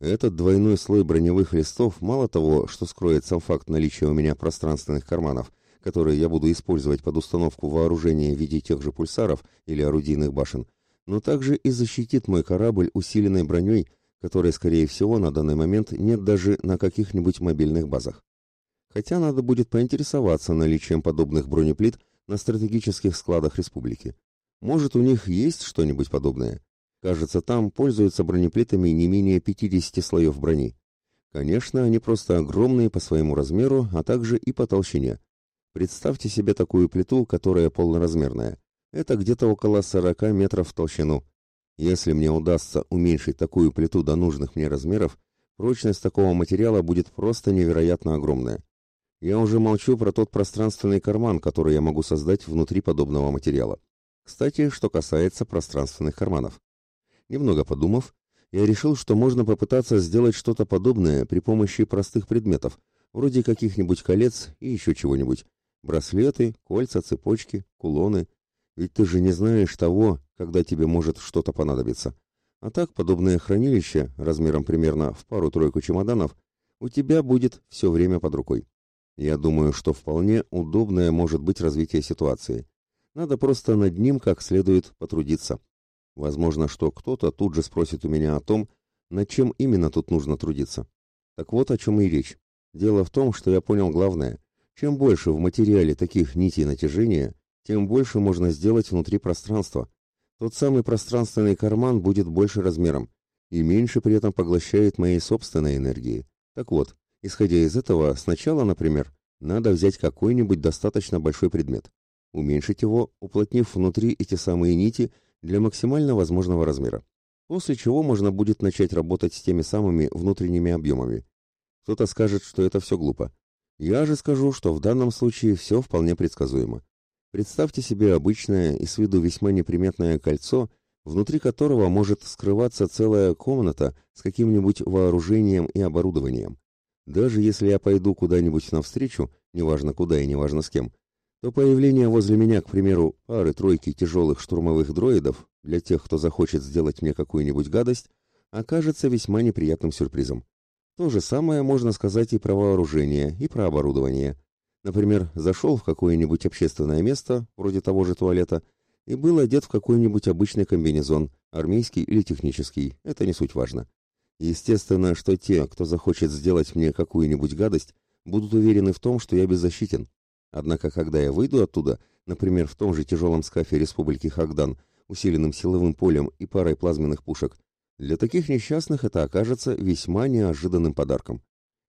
Этот двойной слой броневых листов мало того, что скроет сам факт наличия у меня пространственных карманов, которые я буду использовать под установку вооружения в виде тех же пульсаров или орудийных башен, но также и защитит мой корабль усиленной броней, которой, скорее всего, на данный момент нет даже на каких-нибудь мобильных базах. Хотя надо будет поинтересоваться наличием подобных бронеплит на стратегических складах республики. Может, у них есть что-нибудь подобное? Кажется, там пользуются бронеплитами не менее 50 слоев брони. Конечно, они просто огромные по своему размеру, а также и по толщине. Представьте себе такую плиту, которая полноразмерная. Это где-то около 40 метров в толщину. Если мне удастся уменьшить такую плиту до нужных мне размеров, прочность такого материала будет просто невероятно огромная. Я уже молчу про тот пространственный карман, который я могу создать внутри подобного материала. Кстати, что касается пространственных карманов. Немного подумав, я решил, что можно попытаться сделать что-то подобное при помощи простых предметов, вроде каких-нибудь колец и еще чего-нибудь. Браслеты, кольца, цепочки, кулоны. Ведь ты же не знаешь того, когда тебе может что-то понадобиться. А так, подобное хранилище, размером примерно в пару-тройку чемоданов, у тебя будет все время под рукой. Я думаю, что вполне удобное может быть развитие ситуации. Надо просто над ним как следует потрудиться. Возможно, что кто-то тут же спросит у меня о том, над чем именно тут нужно трудиться. Так вот о чем и речь. Дело в том, что я понял главное. Чем больше в материале таких нитей натяжения, тем больше можно сделать внутри пространства. Тот самый пространственный карман будет больше размером и меньше при этом поглощает моей собственной энергии. Так вот, исходя из этого, сначала, например, надо взять какой-нибудь достаточно большой предмет, уменьшить его, уплотнив внутри эти самые нити для максимально возможного размера. После чего можно будет начать работать с теми самыми внутренними объемами. Кто-то скажет, что это все глупо. Я же скажу, что в данном случае все вполне предсказуемо. Представьте себе обычное и с виду весьма неприметное кольцо, внутри которого может скрываться целая комната с каким-нибудь вооружением и оборудованием. Даже если я пойду куда-нибудь навстречу, неважно куда и неважно с кем, то появление возле меня, к примеру, пары-тройки тяжелых штурмовых дроидов для тех, кто захочет сделать мне какую-нибудь гадость, окажется весьма неприятным сюрпризом. То же самое можно сказать и про вооружение, и про оборудование. Например, зашел в какое-нибудь общественное место, вроде того же туалета, и был одет в какой-нибудь обычный комбинезон, армейский или технический, это не суть важно. Естественно, что те, кто захочет сделать мне какую-нибудь гадость, будут уверены в том, что я беззащитен, Однако, когда я выйду оттуда, например, в том же тяжелом скафе Республики Хагдан, усиленным силовым полем и парой плазменных пушек, для таких несчастных это окажется весьма неожиданным подарком.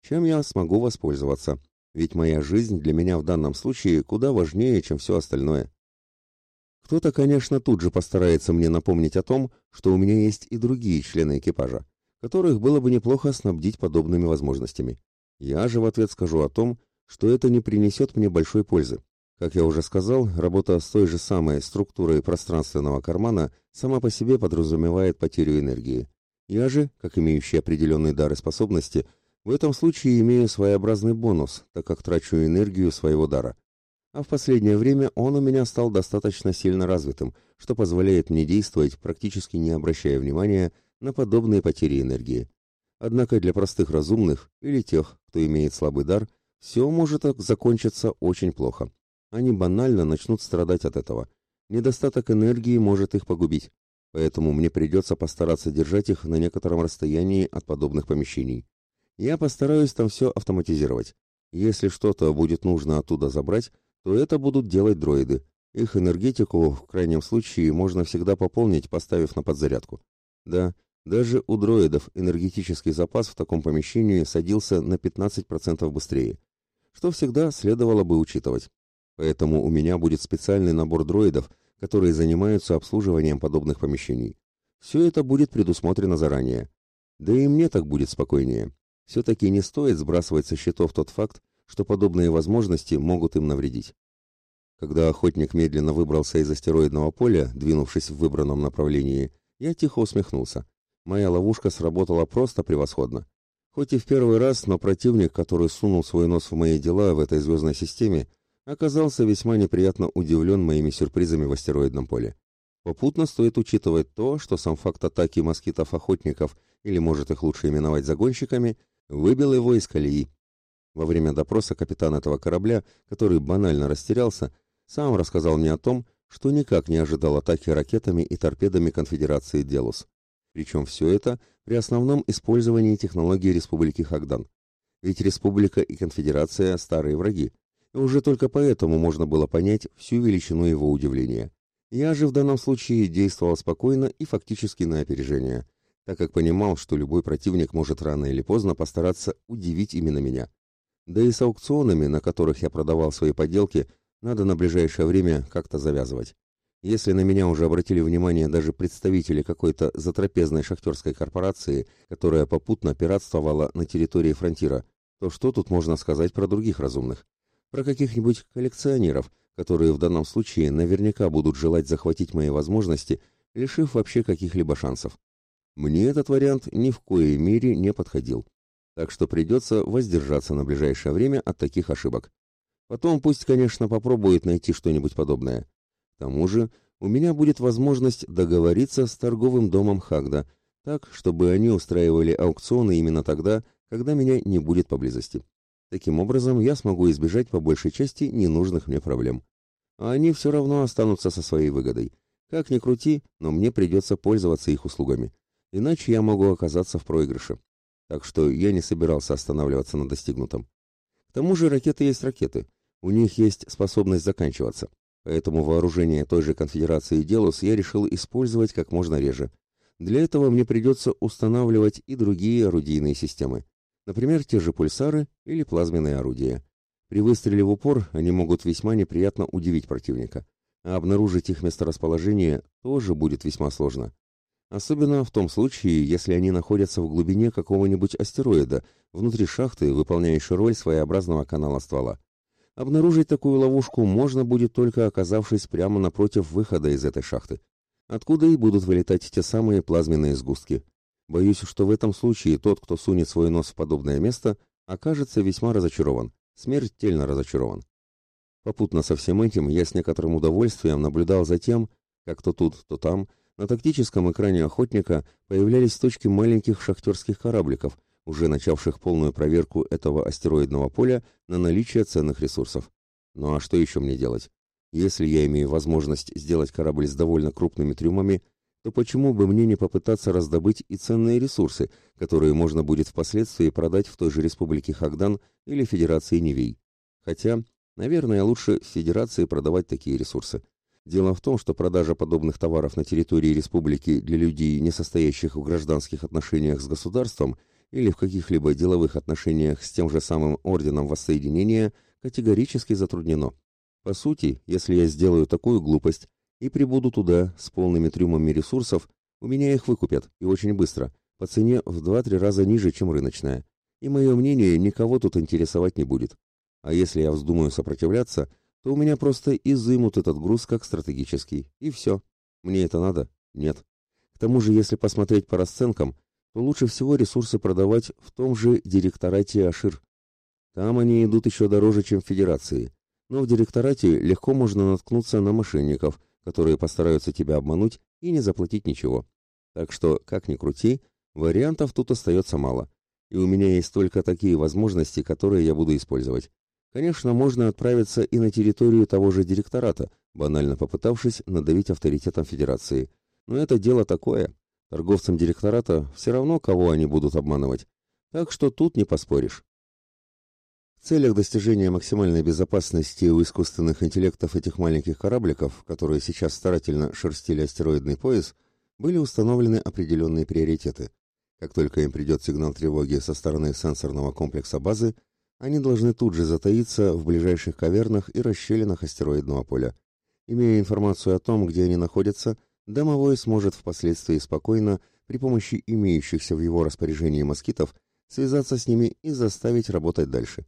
Чем я смогу воспользоваться? Ведь моя жизнь для меня в данном случае куда важнее, чем все остальное. Кто-то, конечно, тут же постарается мне напомнить о том, что у меня есть и другие члены экипажа, которых было бы неплохо снабдить подобными возможностями. Я же в ответ скажу о том, что это не принесет мне большой пользы. Как я уже сказал, работа с той же самой структурой пространственного кармана сама по себе подразумевает потерю энергии. Я же, как имеющий определенный дар и способности, в этом случае имею своеобразный бонус, так как трачу энергию своего дара. А в последнее время он у меня стал достаточно сильно развитым, что позволяет мне действовать, практически не обращая внимания на подобные потери энергии. Однако для простых разумных или тех, кто имеет слабый дар, все может закончиться очень плохо. Они банально начнут страдать от этого. Недостаток энергии может их погубить. Поэтому мне придется постараться держать их на некотором расстоянии от подобных помещений. Я постараюсь там все автоматизировать. Если что-то будет нужно оттуда забрать, то это будут делать дроиды. Их энергетику в крайнем случае можно всегда пополнить, поставив на подзарядку. Да, даже у дроидов энергетический запас в таком помещении садился на 15% быстрее что всегда следовало бы учитывать. Поэтому у меня будет специальный набор дроидов, которые занимаются обслуживанием подобных помещений. Все это будет предусмотрено заранее. Да и мне так будет спокойнее. Все-таки не стоит сбрасывать со счетов тот факт, что подобные возможности могут им навредить. Когда охотник медленно выбрался из астероидного поля, двинувшись в выбранном направлении, я тихо усмехнулся. Моя ловушка сработала просто превосходно. Хоть и в первый раз, но противник, который сунул свой нос в мои дела в этой звездной системе, оказался весьма неприятно удивлен моими сюрпризами в астероидном поле. Попутно стоит учитывать то, что сам факт атаки москитов-охотников, или может их лучше именовать загонщиками, выбил его из колеи. Во время допроса капитан этого корабля, который банально растерялся, сам рассказал мне о том, что никак не ожидал атаки ракетами и торпедами конфедерации «Делус». Причем все это при основном использовании технологии Республики Хагдан. Ведь Республика и Конфедерация – старые враги, и уже только поэтому можно было понять всю величину его удивления. Я же в данном случае действовал спокойно и фактически на опережение, так как понимал, что любой противник может рано или поздно постараться удивить именно меня. Да и с аукционами, на которых я продавал свои поделки, надо на ближайшее время как-то завязывать. Если на меня уже обратили внимание даже представители какой-то затрапезной шахтерской корпорации, которая попутно пиратствовала на территории фронтира, то что тут можно сказать про других разумных? Про каких-нибудь коллекционеров, которые в данном случае наверняка будут желать захватить мои возможности, лишив вообще каких-либо шансов. Мне этот вариант ни в коей мере не подходил. Так что придется воздержаться на ближайшее время от таких ошибок. Потом пусть, конечно, попробует найти что-нибудь подобное. Тому же у меня будет возможность договориться с торговым домом Хагда, так, чтобы они устраивали аукционы именно тогда, когда меня не будет поблизости. Таким образом, я смогу избежать по большей части ненужных мне проблем. А они все равно останутся со своей выгодой. Как ни крути, но мне придется пользоваться их услугами. Иначе я могу оказаться в проигрыше. Так что я не собирался останавливаться на достигнутом. К тому же ракеты есть ракеты. У них есть способность заканчиваться. Поэтому вооружение той же конфедерации Делус я решил использовать как можно реже. Для этого мне придется устанавливать и другие орудийные системы. Например, те же пульсары или плазменные орудия. При выстреле в упор они могут весьма неприятно удивить противника, а обнаружить их месторасположение тоже будет весьма сложно. Особенно в том случае, если они находятся в глубине какого-нибудь астероида, внутри шахты, выполняющей роль своеобразного канала ствола. Обнаружить такую ловушку можно будет только оказавшись прямо напротив выхода из этой шахты, откуда и будут вылетать те самые плазменные сгустки. Боюсь, что в этом случае тот, кто сунет свой нос в подобное место, окажется весьма разочарован, смертельно разочарован. Попутно со всем этим я с некоторым удовольствием наблюдал за тем, как то тут, то там, на тактическом экране охотника появлялись точки маленьких шахтерских корабликов, уже начавших полную проверку этого астероидного поля на наличие ценных ресурсов. Ну а что еще мне делать? Если я имею возможность сделать корабль с довольно крупными трюмами, то почему бы мне не попытаться раздобыть и ценные ресурсы, которые можно будет впоследствии продать в той же республике Хагдан или Федерации Невей? Хотя, наверное, лучше Федерации продавать такие ресурсы. Дело в том, что продажа подобных товаров на территории республики для людей, не состоящих в гражданских отношениях с государством, или в каких-либо деловых отношениях с тем же самым орденом воссоединения категорически затруднено. По сути, если я сделаю такую глупость и прибуду туда с полными трюмами ресурсов, у меня их выкупят, и очень быстро, по цене в 2-3 раза ниже, чем рыночная. И мое мнение никого тут интересовать не будет. А если я вздумаю сопротивляться, то у меня просто изымут этот груз как стратегический, и все. Мне это надо? Нет. К тому же, если посмотреть по расценкам, лучше всего ресурсы продавать в том же директорате Ашир. Там они идут еще дороже, чем в Федерации. Но в директорате легко можно наткнуться на мошенников, которые постараются тебя обмануть и не заплатить ничего. Так что, как ни крути, вариантов тут остается мало. И у меня есть только такие возможности, которые я буду использовать. Конечно, можно отправиться и на территорию того же директората, банально попытавшись надавить авторитетом Федерации. Но это дело такое, Торговцам директората все равно, кого они будут обманывать. Так что тут не поспоришь. В целях достижения максимальной безопасности у искусственных интеллектов этих маленьких корабликов, которые сейчас старательно шерстили астероидный пояс, были установлены определенные приоритеты. Как только им придет сигнал тревоги со стороны сенсорного комплекса базы, они должны тут же затаиться в ближайших кавернах и расщелинах астероидного поля. Имея информацию о том, где они находятся, Домовой сможет впоследствии спокойно при помощи имеющихся в его распоряжении москитов связаться с ними и заставить работать дальше.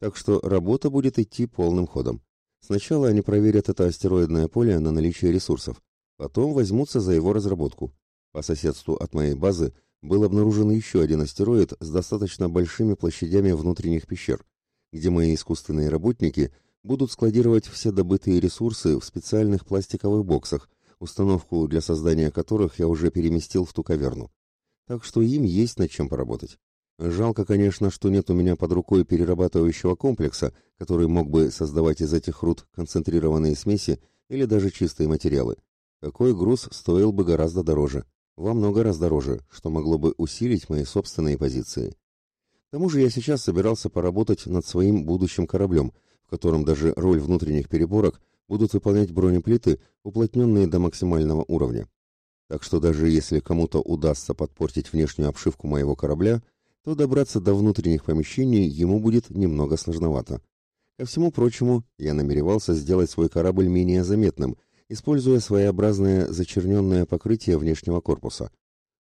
Так что работа будет идти полным ходом. Сначала они проверят это астероидное поле на наличие ресурсов, потом возьмутся за его разработку. По соседству от моей базы был обнаружен еще один астероид с достаточно большими площадями внутренних пещер, где мои искусственные работники будут складировать все добытые ресурсы в специальных пластиковых боксах, установку для создания которых я уже переместил в ту каверну. Так что им есть над чем поработать. Жалко, конечно, что нет у меня под рукой перерабатывающего комплекса, который мог бы создавать из этих руд концентрированные смеси или даже чистые материалы. Такой груз стоил бы гораздо дороже, во много раз дороже, что могло бы усилить мои собственные позиции. К тому же я сейчас собирался поработать над своим будущим кораблем, в котором даже роль внутренних переборок будут выполнять бронеплиты, уплотненные до максимального уровня. Так что даже если кому-то удастся подпортить внешнюю обшивку моего корабля – то добраться до внутренних помещений ему будет немного сложновато. Ко всему прочему, я намеревался сделать свой корабль менее заметным, используя своеобразное зачерненное покрытие внешнего корпуса.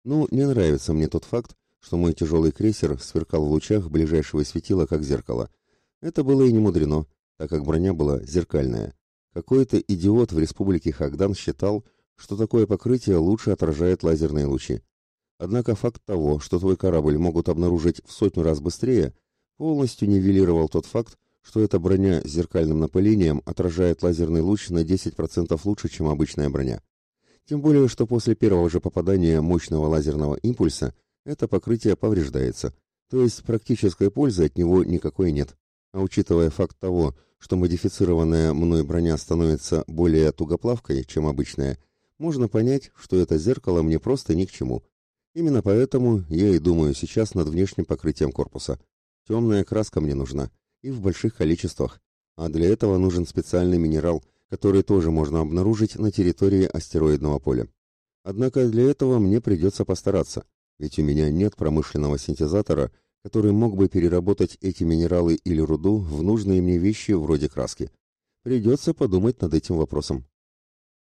Ну, не нравится мне тот факт, что мой тяжелый крейсер сверкал в лучах ближайшего светила, как зеркало. Это было и не мудрено, так как броня была зеркальная. Какой-то идиот в республике Хагдан считал, что такое покрытие лучше отражает лазерные лучи. Однако факт того, что твой корабль могут обнаружить в сотню раз быстрее, полностью нивелировал тот факт, что эта броня с зеркальным напылением отражает лазерный луч на 10% лучше, чем обычная броня. Тем более, что после первого же попадания мощного лазерного импульса это покрытие повреждается, то есть практической пользы от него никакой нет. А учитывая факт того, что модифицированная мной броня становится более тугоплавкой, чем обычная, можно понять, что это зеркало мне просто ни к чему – Именно поэтому я и думаю сейчас над внешним покрытием корпуса. Темная краска мне нужна, и в больших количествах. А для этого нужен специальный минерал, который тоже можно обнаружить на территории астероидного поля. Однако для этого мне придется постараться, ведь у меня нет промышленного синтезатора, который мог бы переработать эти минералы или руду в нужные мне вещи вроде краски. Придется подумать над этим вопросом.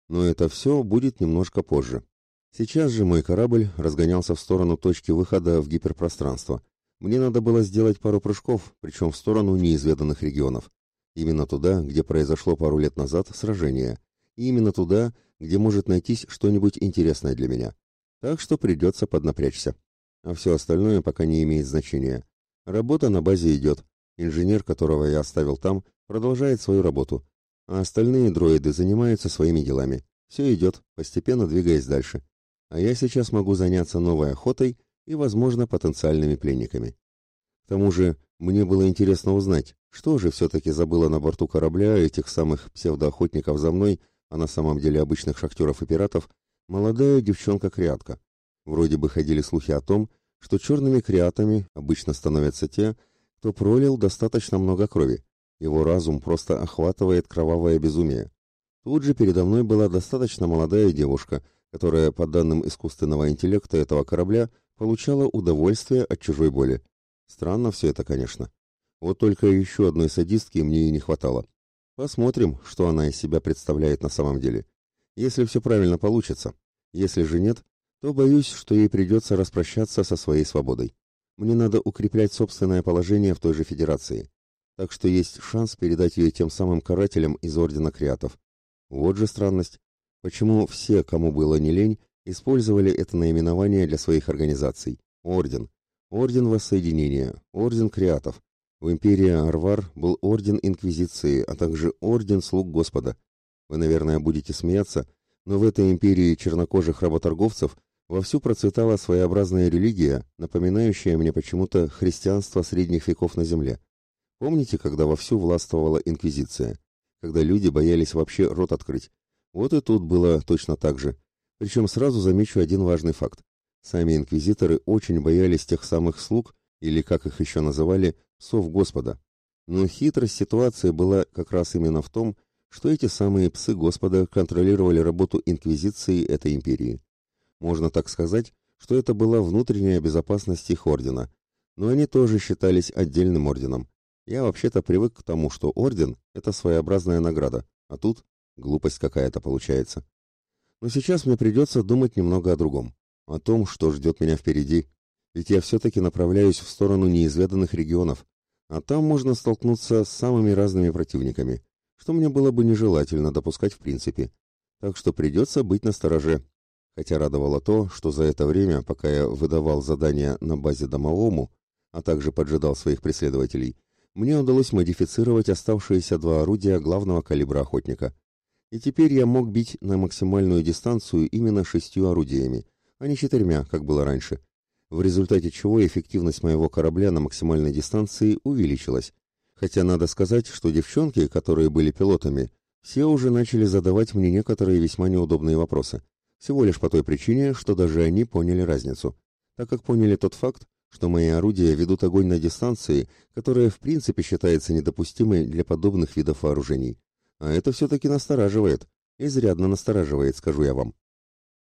Но это все будет немножко позже. Сейчас же мой корабль разгонялся в сторону точки выхода в гиперпространство. Мне надо было сделать пару прыжков, причем в сторону неизведанных регионов. Именно туда, где произошло пару лет назад сражение. И именно туда, где может найтись что-нибудь интересное для меня. Так что придется поднапрячься. А все остальное пока не имеет значения. Работа на базе идет. Инженер, которого я оставил там, продолжает свою работу. А остальные дроиды занимаются своими делами. Все идет, постепенно двигаясь дальше а я сейчас могу заняться новой охотой и, возможно, потенциальными пленниками. К тому же, мне было интересно узнать, что же все-таки забыла на борту корабля этих самых псевдоохотников за мной, а на самом деле обычных шахтеров и пиратов, молодая девчонка-креатка. Вроде бы ходили слухи о том, что черными креатами обычно становятся те, кто пролил достаточно много крови. Его разум просто охватывает кровавое безумие. Тут же передо мной была достаточно молодая девушка – которая, по данным искусственного интеллекта этого корабля, получала удовольствие от чужой боли. Странно все это, конечно. Вот только еще одной садистки мне и не хватало. Посмотрим, что она из себя представляет на самом деле. Если все правильно получится. Если же нет, то боюсь, что ей придется распрощаться со своей свободой. Мне надо укреплять собственное положение в той же Федерации. Так что есть шанс передать ее тем самым карателям из Ордена Креатов. Вот же странность. Почему все, кому было не лень, использовали это наименование для своих организаций? Орден. Орден Воссоединения. Орден Креатов. В империи Арвар был Орден Инквизиции, а также Орден Слуг Господа. Вы, наверное, будете смеяться, но в этой империи чернокожих работорговцев вовсю процветала своеобразная религия, напоминающая мне почему-то христианство средних веков на земле. Помните, когда вовсю властвовала Инквизиция? Когда люди боялись вообще рот открыть, вот и тут было точно так же. Причем сразу замечу один важный факт. Сами инквизиторы очень боялись тех самых слуг, или, как их еще называли, сов Господа. Но хитрость ситуации была как раз именно в том, что эти самые псы Господа контролировали работу инквизиции этой империи. Можно так сказать, что это была внутренняя безопасность их ордена, но они тоже считались отдельным орденом. Я вообще-то привык к тому, что орден – это своеобразная награда, а тут Глупость какая-то получается. Но сейчас мне придется думать немного о другом. о том, что ждет меня впереди, ведь я все-таки направляюсь в сторону неизведанных регионов, а там можно столкнуться с самыми разными противниками, что мне было бы нежелательно допускать в принципе. Так что придется быть настороже. Хотя радовало то, что за это время, пока я выдавал задания на базе домовому, а также поджидал своих преследователей, мне удалось модифицировать оставшиеся два орудия главного калибра охотника. И теперь я мог бить на максимальную дистанцию именно шестью орудиями, а не четырьмя, как было раньше, в результате чего эффективность моего корабля на максимальной дистанции увеличилась. Хотя надо сказать, что девчонки, которые были пилотами, все уже начали задавать мне некоторые весьма неудобные вопросы. Всего лишь по той причине, что даже они поняли разницу. Так как поняли тот факт, что мои орудия ведут огонь на дистанции, которая в принципе считается недопустимой для подобных видов вооружений. А это все-таки настораживает. Изрядно настораживает, скажу я вам.